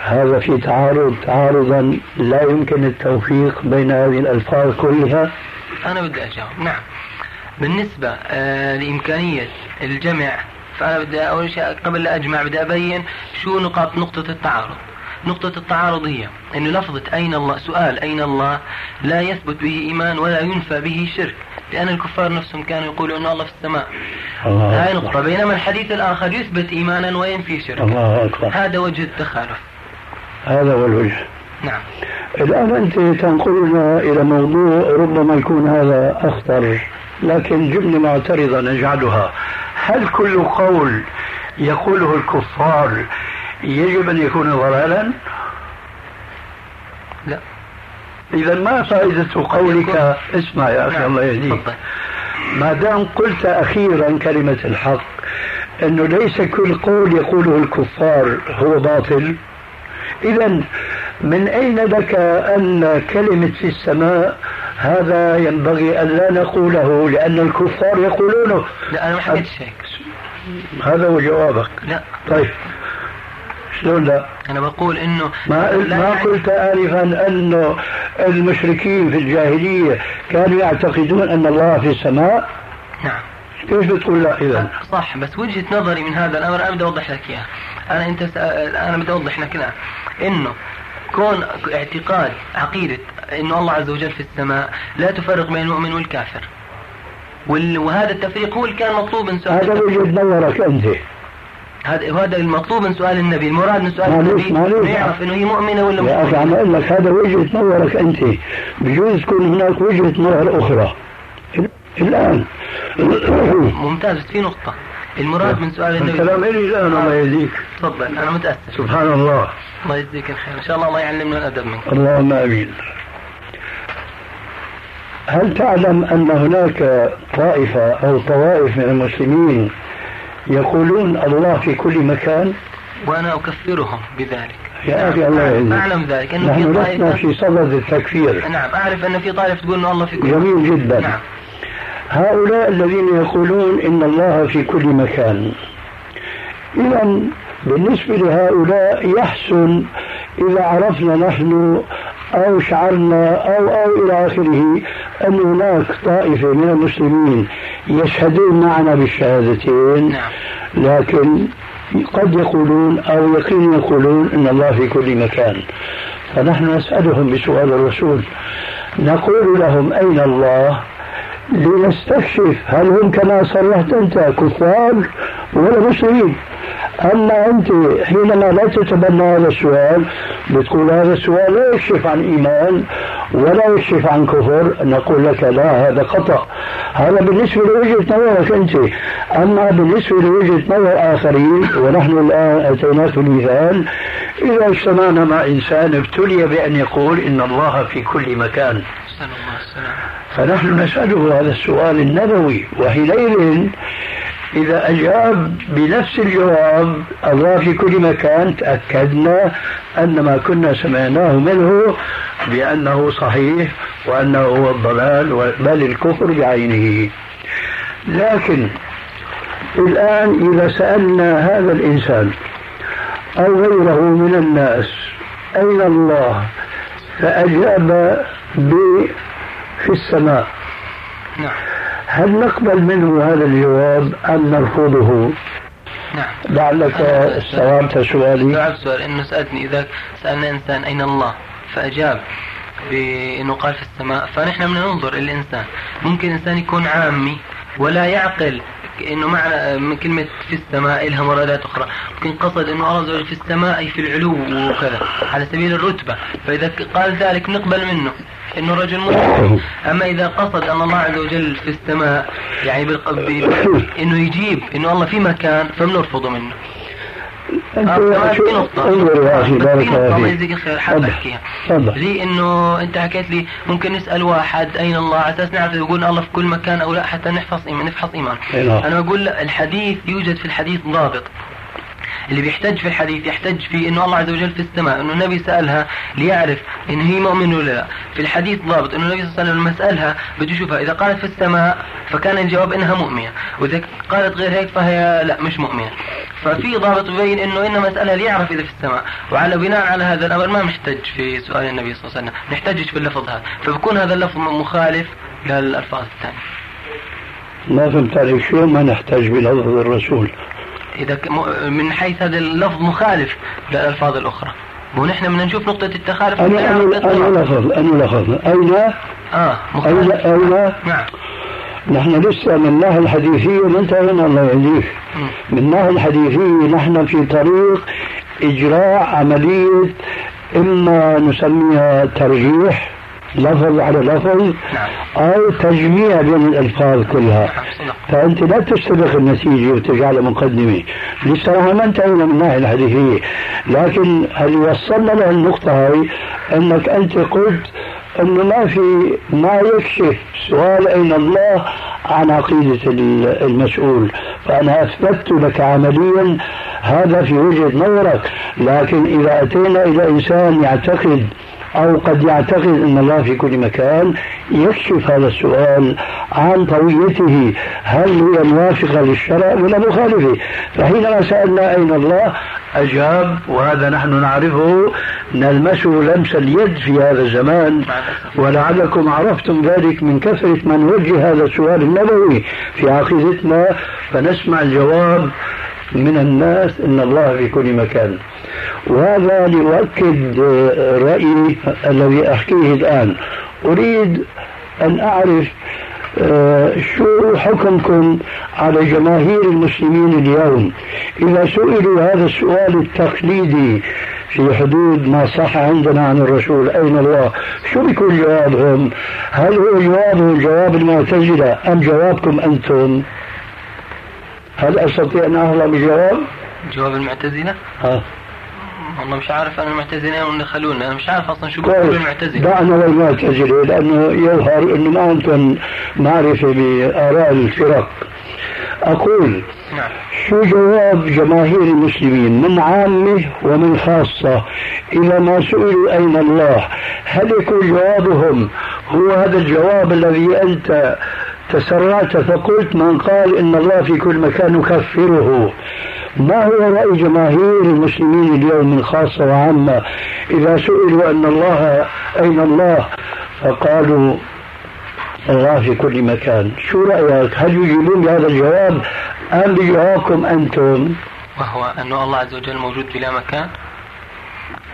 هذا في تعارض تعارضا لا يمكن التوفيق بين هذه الألفاظ كلها. أنا بدي أجاوب. نعم. بالنسبة آه لإمكانية الجمع فأنا بدي أول شيء قبل لا أجمع بدي أبين شو نقاط نقطة التعارض. نقطة التعارض هي أن لفظة أين الله سؤال أين الله لا يثبت به إيمان ولا ينفى به شرك لأن الكفار نفسهم كانوا يقولوا أن الله في السماء. هاي نقطة. بينما الحديث الآخر يثبت إيمانا وينفي شرك الله أكبر. هذا وجه التخالف. هذا هو الوجه. نعم. الآن أنت تنقلنا إلى موضوع ربما يكون هذا أخطر لكن جملة معترضة نجعلها. هل كل قول يقوله الكفار يجب أن يكون ضلالا؟ لا. إذا ما فائدة قولك؟ اسمع يا أخي نعم. الله يهديك. ما دام قلت أخيرا كلمة الحق أنه ليس كل قول يقوله الكفار هو باطل؟ إذا من أين لك أن كلمة في السماء؟ هذا ينبغي أن لا نقوله لأن الكفار يقولونه. لا أنا ما حكيتش هيك هذا هو جوابك. لا. طيب. شلون لا؟ أنا بقول إنه ما ما يعني قلت آنفا أنه المشركين في الجاهلية كانوا يعتقدون أن الله في السماء؟ نعم. كيف بتقول لا إذا؟ صح بس وجهة نظري من هذا الأمر أنا بدي أوضح لك إياها. أنا أنت سأ... أنا بدي أوضح لك الآن إنه كون اعتقاد عقيدة إنه الله عز وجل في السماء لا تفرق بين المؤمن والكافر. وهذا التفريق هو اللي كان مطلوب من سؤال هذا وجهة نظرك أنت. هذا وهذا المطلوب من سؤال النبي. المراد من سؤال النبي إنه يعرف إنه هي مؤمنة ولا مش يا أخي عم أقول لك هذا وجهة نظرك أنت. بجوز تكون هناك وجهة نظر أخرى. الآن. ممتاز في نقطة. المراد من سؤال النبي الكلام إلي الآن الله يهديك. تفضل أنا متأسف سبحان الله الله يجزيك الخير. إن شاء الله الله يعلمنا الأدب منك. اللهم آمين. هل تعلم أن هناك طائفة أو طوائف من المسلمين يقولون الله في كل مكان؟ وأنا أكفرهم بذلك. يا أخي الله يهديك. أعلم ذلك. أنه في طائفة في صدد التكفير. نعم. أعرف أن في طائفة تقول أن الله في كل جميل جدا. نعم. هؤلاء الذين يقولون إن الله في كل مكان. إذا بالنسبة لهؤلاء يحسن إذا عرفنا نحن أو شعرنا أو أو إلى آخره أن هناك طائفة من المسلمين يشهدون معنا بالشهادتين نعم. لكن قد يقولون أو يقين يقولون أن الله في كل مكان. فنحن نسألهم بسؤال الرسول. نقول لهم أين الله؟ لنستكشف هل هم كما صرحت أنت كفار ولا مسلمين أما أنت حينما لا تتبنى هذا السؤال بتقول هذا السؤال لا يكشف عن إيمان ولا يكشف عن كفر نقول لك لا هذا خطأ. هذا بالنسبة لوجهة نظرك أنت. أما بالنسبة لوجهة نظر آخرين ونحن الآن أتيناك بالمثال إذا اجتمعنا مع إنسان ابتلي بأن يقول إن الله في كل مكان. فنحن نسأله هذا السؤال النبوي وحينئذ إذا أجاب بنفس الجواب الله في كل مكان تأكدنا أن ما كنا سمعناه منه بأنه صحيح وأنه هو الضلال بل الكفر بعينه. لكن الآن إذا سألنا هذا الإنسان أو غيره من الناس أين الله؟ فأجاب في السماء. نعم. هل نقبل منه هذا الجواب أم نرفضه؟ نعم. لعلك استوعبت سؤالي. استوعبت السؤال انه سألتني إذا سألنا إنسان أين الله؟ فأجاب بانه قال في السماء. فنحن بدنا ننظر الإنسان. ممكن انسان يكون عامي ولا يعقل إنه معنى من كلمة في السماء لها مرادات أخرى. ممكن قصد إنه الله في السماء أي في العلو وكذا على سبيل الرتبة. فإذا قال ذلك نقبل منه. إنه رجل مسلم. أما إذا قصد أن الله عز وجل في السماء يعني *laughs* إنه يجيب إنه الله في مكان فبنرفضه منه. أنت انظر يا أخي بارك الله فيك. لي إنه أنت حكيت لي ممكن نسأل واحد أين الله؟ على أساس نعرف يقول الله في كل مكان أو لا حتى نحفظ إيمان نفحص إيمان. نعم. أنا بقول الحديث يوجد في الحديث ضابط. اللي بيحتج في الحديث يحتج في إنه الله عز وجل في السماء إنه النبي سألها ليعرف إن هي مؤمن ولا لا. في الحديث ضابط إنه النبي صلى الله عليه وسلم لما سألها بده يشوفها إذا قالت في السماء فكان الجواب إنها مؤمنة وإذا قالت غير هيك فهي لا مش مؤمنة. ففي ضابط يبين إنه إنما مساله ليعرف إذا في السماء. وعلى بناء على هذا الأمر ما نحتج في سؤال النبي صلى الله عليه وسلم نحتجج في اللفظ هذا. فبكون هذا اللفظ مخالف للألفاظ الثانية. ما فهمت عليك شو ما نحتاج بلفظ الرسول. إذا من حيث هذا اللفظ مخالف للألفاظ الأخرى. ونحن بدنا نشوف نقطة التخالف أنا أنا أنا لفظ أنا لفظ أين؟ آه أين أين؟ نعم. نحن لسه من الناحية الحديثية ما انتهينا الله يهديك من الناحية الحديثية نحن في طريق إجراء عملية إما نسميها ترجيح لفظ على لفظ نعم. أو تجميع بين الألفاظ كلها. فأنت لا تستبق النتيجة وتجعلها مقدمة. لسه ما انتهينا من الناحية الحديثية لكن هل وصلنا للنقطة هاي؟ أنك أنت قلت إنه ما في ما يكشف سؤال أين الله عن عقيدة المسؤول. فأنا أثبتت لك عمليا هذا في وجهة نظرك. لكن إذا أتينا إلى إنسان يعتقد أو قد يعتقد أن الله في كل مكان يكشف هذا السؤال عن طويته هل هي موافقة للشرع ولا مخالفة فحينما سألنا أين الله أجاب وهذا نحن نعرفه نلمسه لمس اليد في هذا الزمان ولعلكم عرفتم ذلك من كثرة من وجه هذا السؤال النبوي في عقيدتنا فنسمع الجواب. من الناس إن الله في كل مكان. وهذا ليؤكد رأيي الذي أحكيه الآن. أريد أن أعرف آه، شو حكمكم على جماهير المسلمين اليوم؟ إذا سئلوا هذا السؤال التقليدي في حدود ما صح عندنا عن الرسول أين الله شو بيكون جوابهم؟ هل هو جوابهم جواب المعتزلة أم جوابكم أنتم؟ هل أستطيع أن أهلا بجواب؟ جواب المعتزلة؟ ها. والله مش عارف أنا المعتزله ولا خلونا أنا مش عارف أصلا شو بيقولوا المعتزلة. دعنا والمعتزله لأنه يظهر انه ما عندكم معرفة بآراء الفرق. أقول نعم. شو جواب جماهير المسلمين من عامة ومن خاصة إذا ما سئلوا أين الله؟ هل يكون جوابهم هو هذا الجواب الذي أنت تسرعت فقلت من قال إن الله في كل مكان نكفره ما هو رأي جماهير المسلمين اليوم من خاصة وعامة؟ إذا سئلوا أن الله أين الله فقالوا الله في كل مكان. شو رأيك؟ هل يجيبون بهذا الجواب أم بجوابكم أنتم؟ وهو أن الله عز وجل موجود بلا مكان؟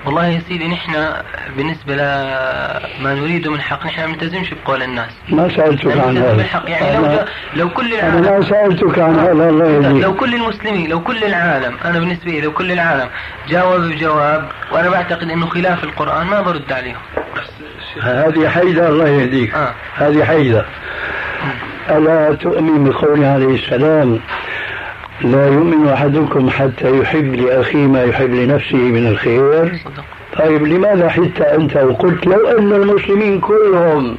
والله يا سيدي نحن بالنسبة لما نريده من حق نحن ما نلتزمش بقول الناس. ما سألتك عن هذا. يعني لو, لو كل العالم أنا ما سألتك عن هذا الله يهديك. لو كل المسلمين لو كل العالم أنا بالنسبة لي لو كل العالم جاوب بجواب وأنا بعتقد أنه خلاف القرآن ما برد عليهم هذه حيدة الله يهديك. آه. هذه حيدة ألا تؤمن بقوله عليه السلام؟ لا يؤمن أحدكم حتى يحب لأخيه ما يحب لنفسه من الخير. طيب لماذا حتى أنت وقلت لو أن المسلمين كلهم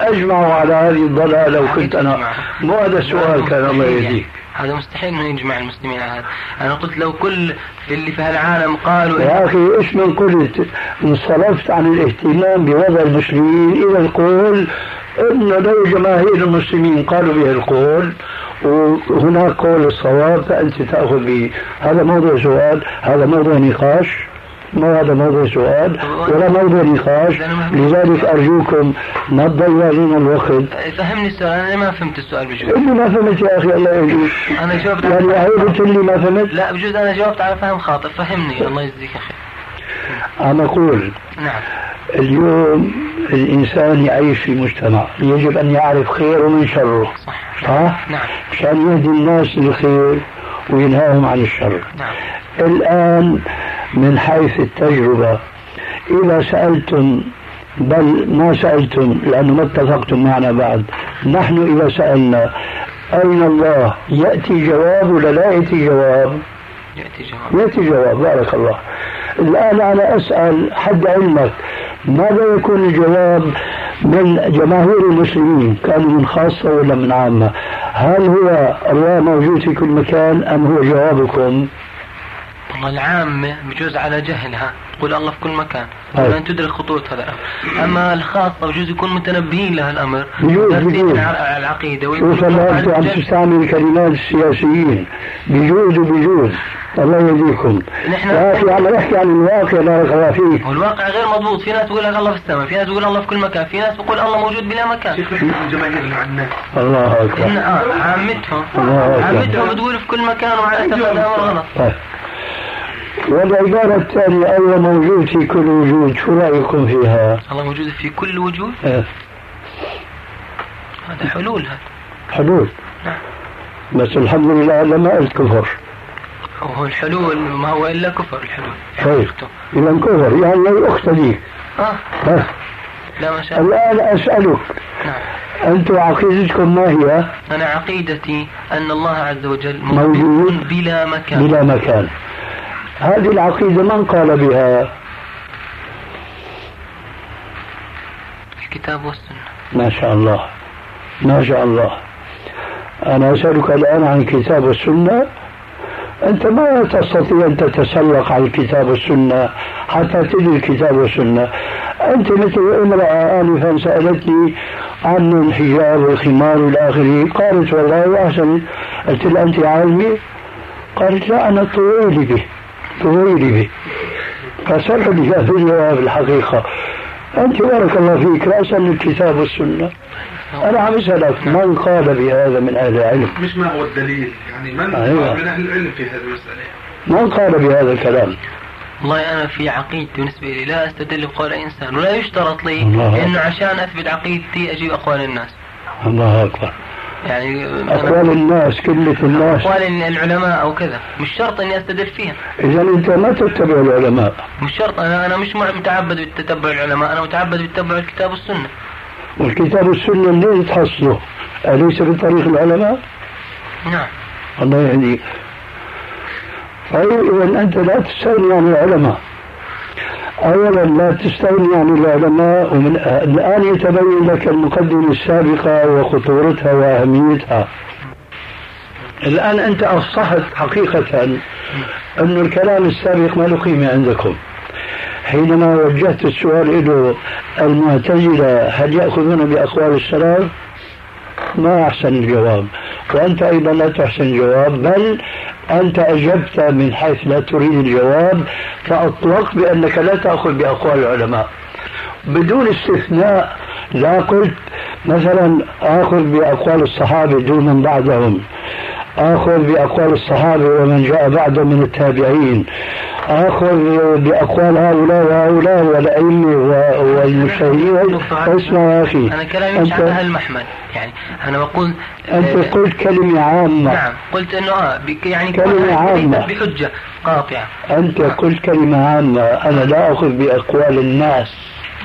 أجمعوا على هذه الضلالة وكنت أنا مو هذا السؤال كان الله يهديك هذا مستحيل انه يجمع المسلمين على هذا، أنا قلت لو كل اللي في العالم قالوا يا أخي إيش من قلت؟ انصرفت عن الاهتمام بوضع المسلمين. إلى القول إن لو جماهير المسلمين قالوا به القول وهناك قول الصواب فأنت تأخذ به هذا موضوع سؤال هذا موضوع نقاش. ما هذا موضوع سؤال؟ ولا موضوع نقاش. لذلك أرجوكم ما تضيع علينا الوقت. فهمني السؤال أنا ما فهمت السؤال بجوز. اللي ما فهمت يا أخي الله يهديك. أنا جاوبت يعني عيبت اللي ما فهمت. لا بجوز أنا جاوبت على فهم خاطئ فهمني الله يجزيك خير. عم أقول نعم. اليوم الإنسان يعيش في مجتمع يجب أن يعرف خيره من شره صح؟ نعم. مشان يهدي الناس للخير وينهاهم عن الشر. نعم. الآن من حيث التجربة إذا سألتم بل ما سألتم لأنه ما اتفقتم معنا بعد نحن إذا سألنا أين الله؟ يأتي جواب ولا لا يأتي جواب؟ يأتي جواب. يأتي جواب بارك الله. الآن أنا أسأل حد علمك ماذا يكون الجواب من جماهير المسلمين كانوا من خاصة ولا من عامة؟ هل هو الله موجود في كل مكان أم هو جوابكم؟ والله العامة بجوز على جهلها تقول الله في كل مكان أي. ولا تدرك خطوط هذا الأمر. أما الخاصة بجوز يكون متنبهين لها الأمر بجوز- دارسين بجوز. على العقيدة شوف ويقولوا الله أنت عم عز وجل- تستعمل كلمات السياسيين. بيجوز وبيجوز الله يهديكم نحن- يا أخي عم نحكي عن الواقع بارك الله فيك والواقع غير مضبوط. في ناس تقول لك الله في السماء في ناس تقول الله في كل مكان في ناس تقول الله موجود بلا مكان. شيخ نحن الجماهير اللي عندنا الله آه عامتهم. الله أكبر. عامتهم بتقول في كل مكان وعلى اعتقاد أمر غلط. طيب. والعبارة الثانية الله موجود في كل وجود شو رأيكم فيها؟ الله موجود في كل وجود؟ آه، هذا حلول هذا. حلول. نعم. بس الحمد لله هذا ما قلت كفر. وهو الحلول ما هو إلا كفر الحلول. طيب. إذا كفر يعني لا يقتدي آه. آه. لا ما شاء الله. الآن أسألك. نعم. أنتم عقيدتكم ما هي؟ أنا عقيدتي أن الله عز وجل موجود موجود بلا مكان. بلا مكان. هذه العقيدة من قال بها؟ الكتاب والسنة. ما شاء الله. ما شاء الله. أنا أسألك الآن عن الكتاب والسنة. أنت ما تستطيع أن تتسلق على الكتاب والسنة حتى تدري الكتاب والسنة. أنت مثل امرأة آنفا سألتني عن الحجاب والخمار والى اخره قالت والله أحسن قلت لها أنت عالمة قالت لا أنا طويلي به. طويلي به. فسرني هذا الجواب الحقيقة. أنت بارك الله فيك رأسا الكتاب والسنة. أنا عم أسألك من قال بهذا من أهل العلم؟ مش ما هو الدليل يعني من أيوة. من أهل العلم في هذه المسألة؟ من قال بهذا الكلام؟ والله أنا في عقيدتي بالنسبة لي لا أستدل بقول إنسان ولا يشترط لي إنه عشان أثبت عقيدتي أجيب أقوال الناس. الله أكبر. يعني أقوال الناس كلمة الناس. أقوال العلماء أو كذا. مش شرط إني أستدل فيها. إذا أنت ما تتبع العلماء. مش شرط أنا أنا مش متعبد بتتبع العلماء. أنا متعبد بتتبع الكتاب والسنة. والكتاب والسنة منين تحصله؟ أليس بطريق العلماء؟ نعم. الله يهديك. طيب إذا أنت لا تستغني عن العلماء. أولا لا تستغني عن العلماء ومن الآن يتبين لك المقدمة السابقة وخطورتها وأهميتها. الآن أنت أصحت حقيقة أن الكلام السابق ما له قيمة عندكم. حينما وجهت السؤال له المعتزلة هل يأخذون بأقوال السلف؟ ما أحسن الجواب. وأنت أيضا لا تحسن الجواب بل أنت أجبت من حيث لا تريد الجواب فأطلقت بأنك لا تأخذ بأقوال العلماء. بدون استثناء لا قلت مثلا آخذ بأقوال الصحابة دون من بعدهم. آخذ بأقوال الصحابة ومن جاء بعدهم من التابعين. آخذ بأقوال هؤلاء وهؤلاء والأئمة و- والمجتهدين اسمع يا أخي. أنا كلامي مش على هالمحمل يعني أنا بقول أنت آه، قلت كلمة عامة. نعم قلت إنه آه بك- يعني كلمة عامة. ليست بحجة قاطعة. أنت قلت كلمة عامة. أنا لا أخذ بأقوال الناس.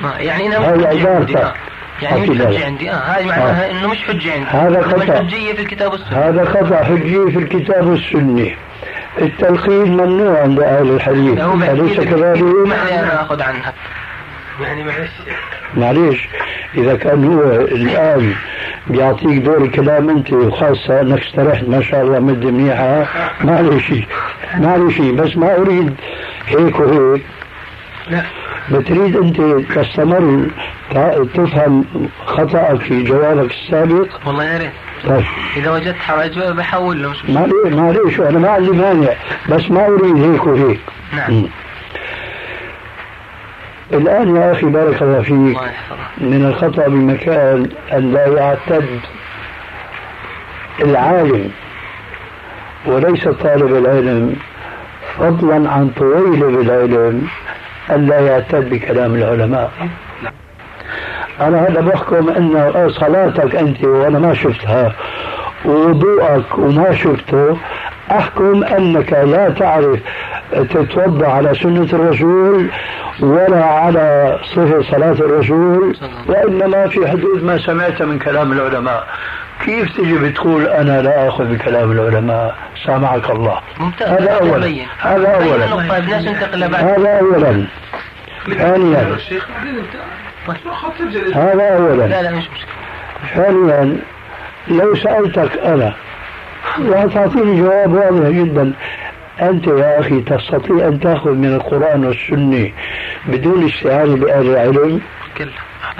آه يعني أنا هاي مش حجة عندي عبارتك. آه. يعني مش بالك. عندي آه هاي معناها إنه مش حجة عندي. هذا خطأ. الحجية في الكتاب والسنة. هذا خطأ. حجي في الكتاب والسنة. التلقين ممنوع عند أهل الحديث. أليس كذلك؟ يعني أنا أخذ عنها. يعني معلش. معليش. إذا كان هو الآن بيعطيك دور الكلام أنت وخاصة أنك استرحت ما شاء الله مدة منيحة معليش. معليش بس ما أريد هيك وهيك. لا. بتريد أنت تستمر تفهم خطأك في جوابك السابق؟ والله يا ريت. طيب. إذا وجدت حرج بحول له. معليش معليش أنا ما عندي مانع بس ما أريد هيك وهيك. نعم. الآن يا أخي بارك الله فيك. من الخطأ بمكان أن لا يعتد العالم وليس طالب العلم فضلا عن طويل بالعلم أن لا يعتد بكلام العلماء. أنا هذا بحكم أن صلاتك أنت وأنا ما شفتها ووضوءك وما شفته أحكم أنك لا تعرف تتوضأ على سنة الرسول ولا على صفة صلاة الرسول وإنما في حدود ما سمعت من كلام العلماء. كيف تجي بتقول أنا لا أخذ بكلام العلماء؟ سامعك الله. ممتاز. هذا أولا. هذا أولا. هذا أولا. ثانيا. هذا أولا. لا لا مش مشكلة. ثانيا لو سألتك أنا وتعطيني جواب واضح جدا أنت يا أخي تستطيع أن تأخذ من القرآن والسنة بدون استعانة بأهل العلم؟ كلا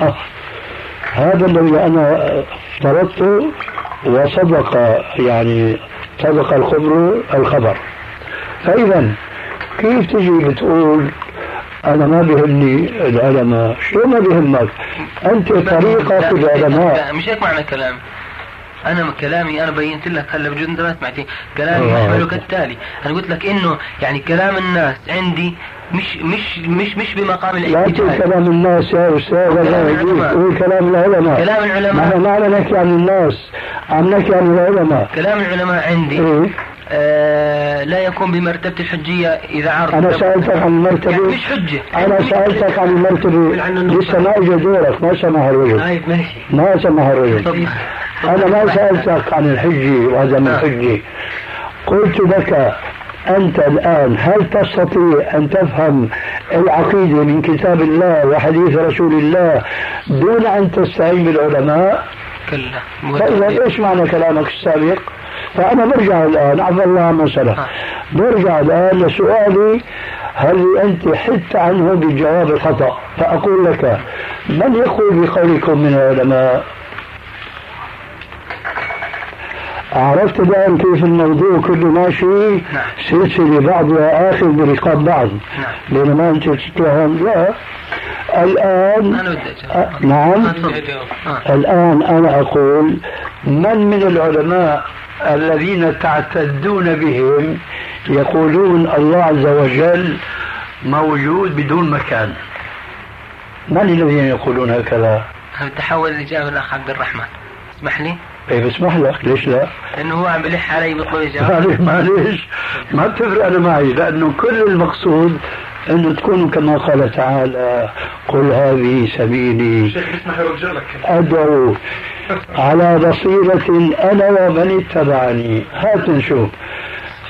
آه. هذا الذي أنا افترضته وصدق يعني صدق الخبر الخبر. فإذا كيف تجي بتقول أنا ما بيهمني العلماء؟ شو ما بيهمك؟ أنت طريقة العلماء. مش هيك معنى كلامي أنا كلامي أنا بينت لك هلا بجوز أنت ما سمعتني. كلامي محمله كالتالي. أنا قلت لك إنه يعني كلام الناس عندي مش مش مش مش بمقام الاجتهاد لا كلام الناس يا أستاذ لا يجوز كلام العلماء. كلام العلماء. نحن ما نحكي عن الناس. عم نحكي عن العلماء. كلام العلماء عندي. إيه؟ آه لا يكون بمرتبة الحجية إذا عرض أنا سألتك عن المرتبة. يعني مش حجة. أنا سألتك عن المرتبة. لسه ما إجا دورك ما سمح الرجل. طيب ماشي. ما سمح الرجل. أنا ما سألتك عن الحجة وهذا من الحجة قلت لك أنت الآن هل تستطيع أن تفهم العقيدة من كتاب الله وحديث رسول الله دون أن تستعين بالعلماء؟ كلا. فإذا إيش معنى كلامك السابق؟ فأنا برجع الآن عفى الله عما سلف برجع الآن لسؤالي هل أنت حدت عنه بالجواب الخطأ؟ فأقول لك من يقول بقولكم من العلماء؟ عرفت الآن كيف الموضوع كله ماشي؟ نعم. سلسلة بعضها آخر برقاب بعض. نعم. بينما أنت تتوهم لا الآن أه نعم. آه. الآن أنا أقول من من العلماء الذين تعتدون بهم يقولون الله عز وجل موجود بدون مكان. من الذين يقولون هكذا؟ تحول الإجابة الأخ عبد الرحمن. اسمح لي؟ إيه بسمح لك ليش لا؟ لأنه هو عم بلح علي بيطلب يجاوب معلش معلش ما بتفرق أنا معي لأنه كل المقصود إنه تكونوا كما قال تعالى قل هذه سبيلي أدعو على بصيرة أنا ومن اتبعني. هات نشوف.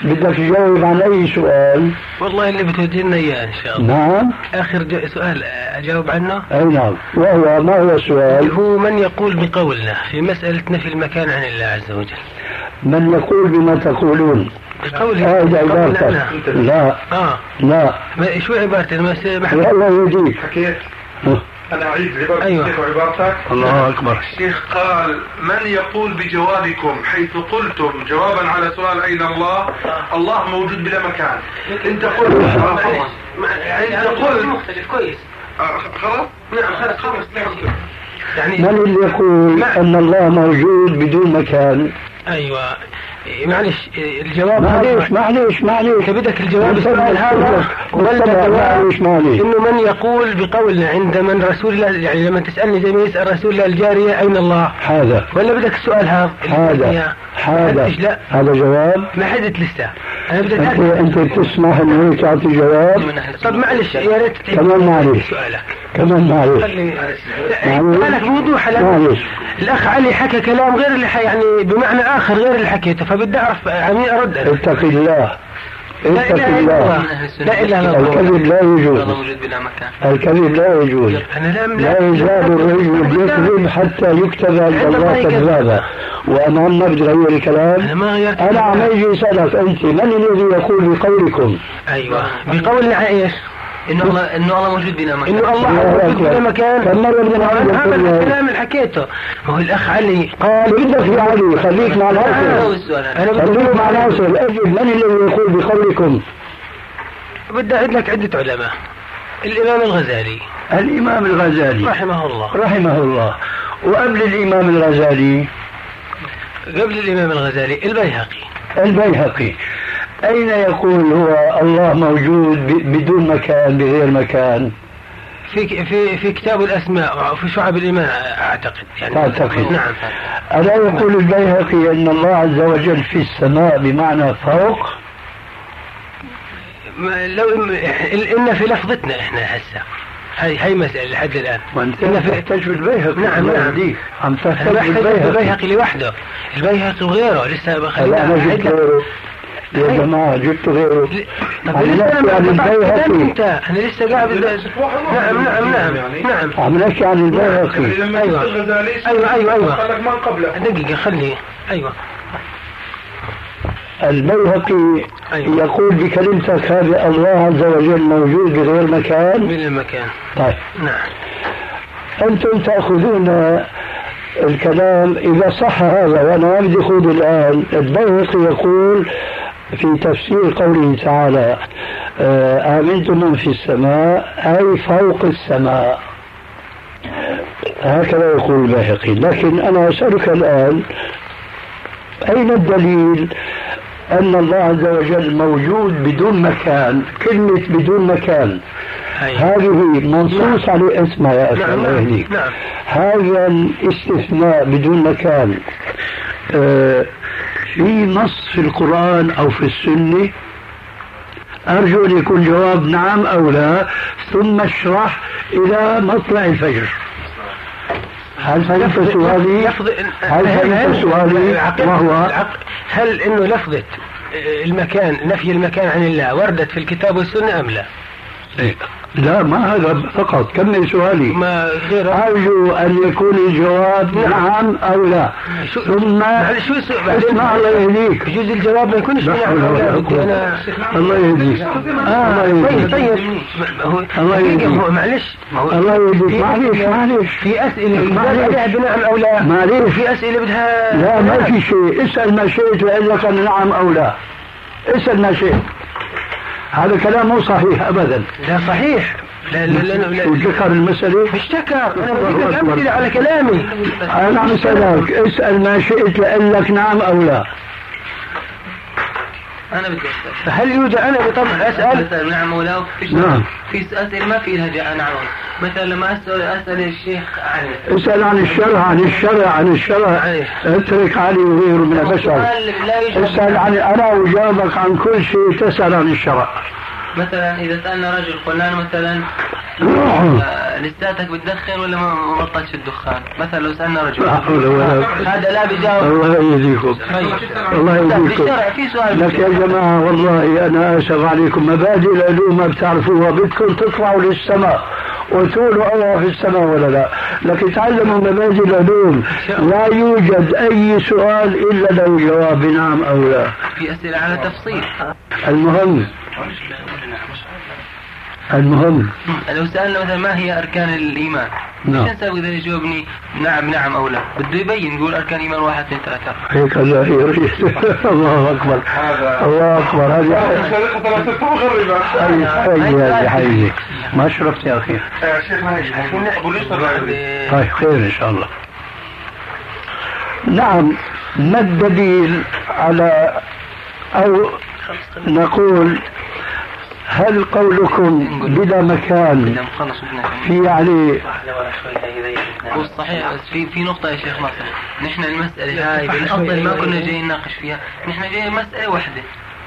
بدك تجاوب عن أي سؤال؟ والله اللي بتوجه لنا إياه إن شاء الله. نعم. آخر سؤال أجاوب عنه؟ أي نعم. وهو ما هو السؤال؟ هو من يقول بقولنا في مساله نفي المكان عن الله عز وجل. من يقول بما تقولون؟ بقوله هذا عبارتك لا. آه. لا. شو عبارتك والله يجيك حكيت. أنا أعيد عبارة أيوة. الشيخ وعبارتك الله أكبر. الشيخ قال من يقول بجوابكم حيث قلتم؟ جوابا على سؤال أين الله؟ الله موجود بلا مكان. أنت قلت أنت قلت مختلف كويس. خلاص؟ نعم خلاص. خلاص يعني من اللي يقول أن الله موجود بدون مكان؟ أيوه. معلش الجواب معلش معلش معلش انت بدك الجواب هذا ولا معلش معلش إنه من يقول بقولنا عند من رسول الله يعني لما تسألني زي ما يسأل رسول الله الجارية أين الله؟ هذا. ولا بدك السؤال هذا؟ هذا هذا. هذا جواب؟ ما حدت لسه. أنا بدي انت أنت بتسمح إنه تعطي جواب؟ طب معلش يا ريت كمان معلش سؤالك. كمان معلش سؤالك بوضوح معلش الأخ علي حكى كلام غير اللي يعني بمعنى آخر غير اللي حكيته فبدي أعرف عمي أرد. اتق الله. لا إله إلا الله. لا إله إلا الله. الكذب لا يجوز. الكذب لا يجوز. لا يزال الرجل يكذب حتى يكتب عند الله كذابا. وأنا ما بدي أغير الكلام. أنا ما غيرت أنا عم يجي اسالك أنت من الذي يقول بقولكم؟ أيوه. بقولنا إيش؟ إنه الله إنه الله موجود بلا مكان. إنه الله موجود بلا مكان. كم مرة بدنا هذا الكلام اللي حكيته ما هو الأخ علي. قال بدك يا علي خليك مع ناصر أنا خليك مع ناصر اجب من الذي يقول بقولكم؟ بدي أعد لك عدة علماء. الإمام الغزالي. الإمام الغزالي. رحمه الله. رحمه الله. وقبل الإمام الغزالي؟ قبل الإمام الغزالي البيهقي. البيهقي. أين يقول هو؟ الله موجود بدون مكان بغير مكان. في في في كتاب الأسماء وفي شعب الإيمان أعتقد. يعني تعتقد نعم. ألا يقول البيهقي أن الله عز وجل في السماء بمعنى فوق؟ ما- لو إن- في لفظتنا إحنا هسه. هاي هاي مسألة لحد الآن. وأنت إن في تحتاج بالبيهقي نعم، نعم. عم تحتاج بالبيهقي. البيهقي لوحده. البيهقي وغيره لسه هلا خلينا يا جماعة جبت غيره طب لسه أنا لسه قاعد نعم نعم نعم نعم. عم نحكي عن البيهقي. أيوة. أيوة، أيوة، أيوة. قال لك من قبله. دقيقة خلي. أيوه. البيهقي أيوة. يقول بكلمتك هذه الله عز وجل موجود بغير مكان. من المكان. طيب. نعم. أنتم تأخذون الكلام إذا صح هذا وأنا ما بدي أخوض الآن البيهقي يقول في تفسير قوله تعالى آه، آمنتم من في السماء أي فوق السماء. هكذا يقول البيهقي لكن أنا أسألك الآن أين الدليل أن الله عز وجل موجود بدون مكان كلمة بدون مكان؟ أيوة. هذه منصوص عليه اسمها يا أخي نعم الله نعم يهديك نعم. هذا الاستثناء بدون مكان آه، في نص في القرآن أو في السنة أرجو أن يكون جواب نعم أو لا ثم اشرح إلى مطلع الفجر هل فهمت سؤالي؟ هل فهمت سؤالي؟ وهو هل إنه لفظة المكان نفي المكان عن الله وردت في الكتاب والسنة أم لا؟ إيه. لا ما هذا فقط. كمل سؤالي. ما أرجو أن يكون الجواب نعم. أو لا. شو ثم شو اسمع الله يهديك. يجوز الجواب ما يكونش نعم أو لا بدي الله يهديك. آه الله طيب يهديك. طيب. الله يهديك. معلش. الله يهديك. في معلش أسئلة- معلش. في معلش. عليها بنعم أو لا؟ معلش. وفي أسئلة بدها لا ما في شيء. اسأل ما شئت وإن لك أن نعم أو لا. اسأل ما شئت. هذا كلام مو صحيح أبدا. لا صحيح. لا لا لا, لا, شو لا. ذكر المسألة؟ مش شكر أنا بجيب لك امثله على كلامي. أنا عم أسألك اسأل ما شئت لأن لك نعم أو لا. أنا بدي أسأل. فهل يوجد أنا بطبع أسأل؟ اسال نعم ولا فيش نعم. في اسئله ما في لها جا- نعم مثلا لما اسال أسأل الشيخ عن اسأل عن الشرع عن الشرع عن الشرع. اترك علي وغيره من البشر. اسأل عن أنا أجاوبك عن كل شيء تسأل عن الشرع. مثلا إذا سألنا رجل قلنا له مثلا آه، لساتك بتدخن ولا ما بطلتش الدخان؟ مثلا لو سألنا رجل. هذا لا بيجاوب. الله يهديكم طيب. الله يهديكم بالشرع في سؤال لك يا جماعة والله أنا آسف عليكم. مبادئ العلوم ما بتعرفوها. بدكم تطلعوا للسماء وتقولوا الله في السماء ولا لا. لكن تعلموا مبادئ العلوم. لا يوجد أي سؤال إلا له جواب نعم أو لا. في أسئلة على تفصيل. المهم المهم. لو سألنا مثلا ما هي أركان الإيمان؟ نعم. إيش نسوي إذا يجاوبني نعم نعم أو لا؟ بده يبين يقول أركان الايمان واحد اثنين ثلاثة. هيك الله يريد الله أكبر. الله أكبر. هذه حي حي هذه حي ما شرفت يا أخي؟ هيك أبو ليش طيب خير إن شاء الله. نعم ما الدليل على أو نقول هل قولكم بلا مكان؟ في عليه هو صحيح في في نقطة يا شيخ ناصر، نحن المسألة هاي بالأصل ما كنا جايين نناقش فيها، نحن جايين مسألة واحدة،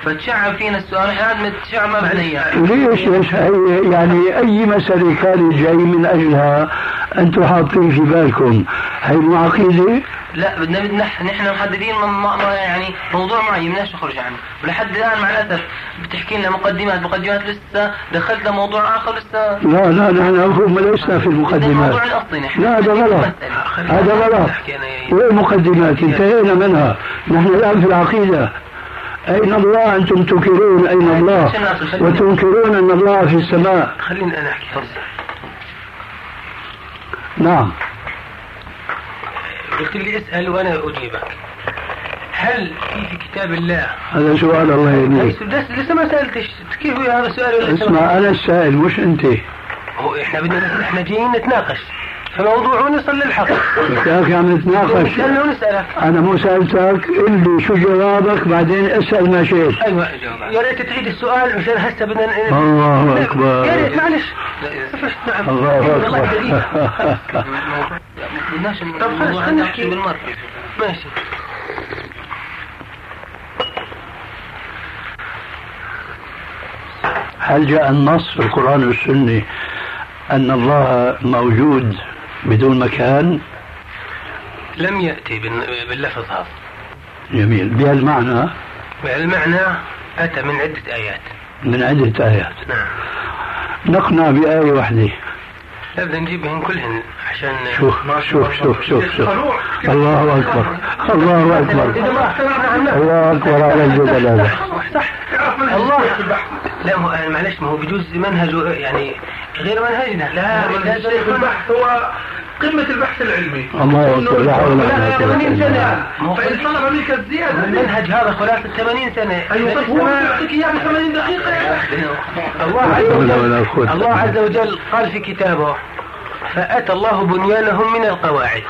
فتشعب فينا السؤال نحن هذا تشعب ما بدنا إياه. ليش؟ ليش؟ هي يعني أي مسألة كانت جاي من أجلها أنتم حاطين في بالكم؟ هي مو عقيدة لا بدنا بدنا نحن محددين ما يعني موضوع معين بدناش نخرج عنه، ولحد الآن مع الأسف بتحكي لنا مقدمات. مقدمات لسه دخلت لموضوع آخر لسه؟ لا لا نحن هم لسنا في المقدمات. لا هذا غلط. هذا غلط. وين مقدمات انتهينا منها. نحن الآن في العقيدة. أين الله؟ أنتم تنكرون أين الله؟ وتنكرون أن الله في السماء. خليني أنا أحكي نعم. قلت لي اسأل وأنا أجيبك. هل في كتاب الله؟ هذا سؤال الله يهديك لسه ما سألتش. كيف هذا السؤال؟ اسمع أنا السائل مش أنت. هو إحنا بدنا إحنا جايين نتناقش. فموضوع نصل للحق يا أخي عم نتناقش أنا مو سألتك قل لي شو جوابك؟ بعدين اسأل ما شئت. أيوه. يا ريت تعيد السؤال عشان هسه بدنا الله أكبر. يا ريت معلش. نعم. الله. أكبر. طب خلص خلينا نحكي. بالمرة ماشي. هل جاء النص في القرآن والسنة أن الله موجود بدون مكان لم يأتي بال- باللفظ هذا. جميل. بهالمعنى المعنى أتى من عدة آيات. من عدة آيات. نعم. نقنع بآية واحدة. لا بدنا نجيبهن كلهن عشان شوف شوف شوف شوف شوف. الله أكبر. الله أكبر. الله أكبر على الجبل هذا. الله. لا هو أنا معلش ما هو بجوز منهجه يعني غير منهجنا. لا منهج الشيخ البحث هو قمة البحث العلمي. الله أكبر، لا حول ولا قوة إلا 80 بالله. سنة فإن طلب منك الزيادة المنهج هذا خلاصة 80 سنة. أيوة طيب هو يعطيك إياه ب 80 دقيقة يا أخي. الله. الله عز وجل قال في كتابه فأتى الله بنيانهم من القواعد.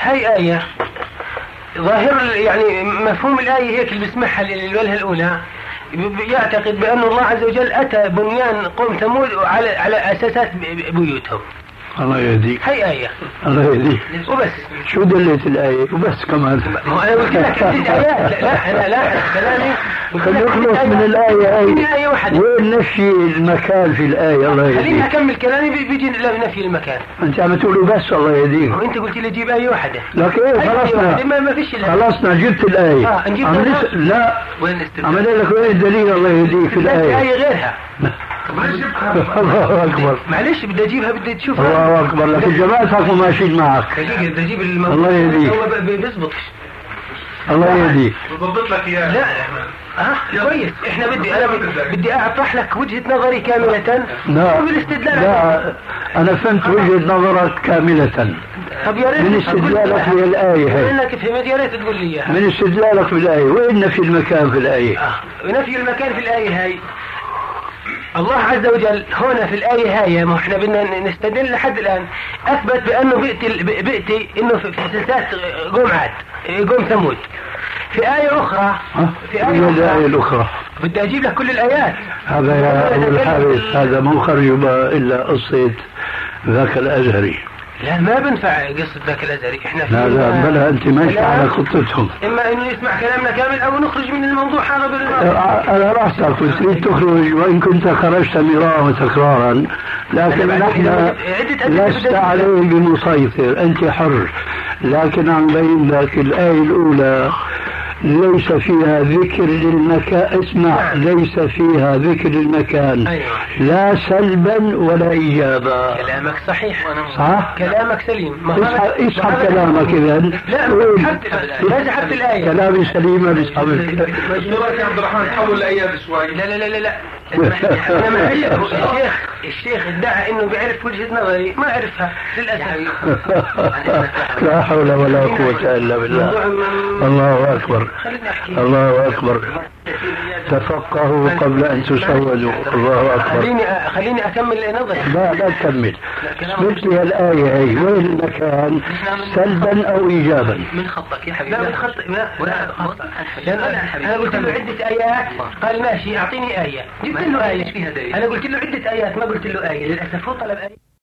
هاي آية. ظاهر يعني مفهوم الآية هيك اللي بيسمعها الوجهة الأولى. يعتقد بأن الله عز وجل أتى بنيان قوم ثمود على على أساسات بيوتهم. الله يهديك. هاي آية الله يهديك. وبس. شو دلت الآية؟ وبس كمان. ما هو أنا قلت لك آيات لا, لا أنا لا كلامي. نخلص من. الآية هاي آية واحدة. وين نفي المكان في الآية؟ الله خليني يهديك أكمل كلامي بي- بيجي نفي المكان. أنت عم تقولي بس الله يهديك. وأنت قلت لي جيب آية واحدة. لك إيه؟ أي آية واحدة خلصنا ما ما فيش خلصنا جبت الآية. آه، نجيب. لا. وين عم لك وين الدليل الله يهديك في الآية. آية غيرها. *laughs* الله أكبر. معلش بدي أجيبها بدي تشوفها. الله أكبر. لكن جماعتك وماشيين معك. دقيقة بدي الموضوع. الله يهديك. الله يهديك. بضبط لك إياه لا. ها كويس. إحنا بدي أنا بدي- أطرح لك وجهة نظري كاملة. لا. وبالاستدلال لا. أنا فهمت وجهة نظرك كاملة. طب يا ريت من استدلالك الآية هي؟ إنك فهمت. يا ريت تقول لي إياها. من استدلالك في الآية؟ وين نفي المكان في الآية؟ آه. نفي المكان في الآية هاي. الله عز وجل هنا في الآية هاي ما إحنا بدنا نستدل لحد الآن أثبت بأنه بئتي بئتي إنه في سلسلة قوم عاد قوم ثمود. في آية أخرى؟ في آية الآية أخرى الأخرى. بدي أجيب لك كل الآيات. هذا يا أبو الحارث هذا مو خرج إلا قصة ذاك الأزهري. لا ما بنفع قصة ذاك الأزهري. إحنا في لا لا بلا أنت ماشي على خطتهم. إما إنه يسمع كلامنا كامل أو نخرج من الموضوع هذا بالماضي أنا راحتك وتريد تخرج وإن كنت خرجت مرارا وتكرارا لكن نحن لست عليه بمسيطر أنت حر لكن عم بين لك الآية الأولى ليس فيها ذكر للمكان اسمع ليس فيها ذكر المكان أيوة. لا سلبا ولا إيجابا. كلامك صحيح. صح؟ كلامك سليم. ما اسحب كلامك إذا لا ما سحبت ما سحبت الآية. كلامي سليم شو رأيك يا عبد الرحمن تحول الأيام شوي لا لا لا لا. لا أنا ما عرفت. الشيخ الشيخ ادعى انه بيعرف وجهة نظري ما عرفها للأسف. لا حول ولا قوة إلا بالله. الله أحكي. الله أكبر. تفقهوا قبل أن تسودوا الله أكبر. خليني خليني أكمل نظري لا لا تكمل. مثل الآية هي وين المكان سلبا أو إيجابا. من خطك يا حبيبي. لا من خط لا. لا خط. لأن ولا أنا قلت له عدة آيات. قال ماشي أعطيني آية. جبت له آية فيها دليل. أنا قلت له عدة آيات ما قلت له آية للأسف هو طلب آية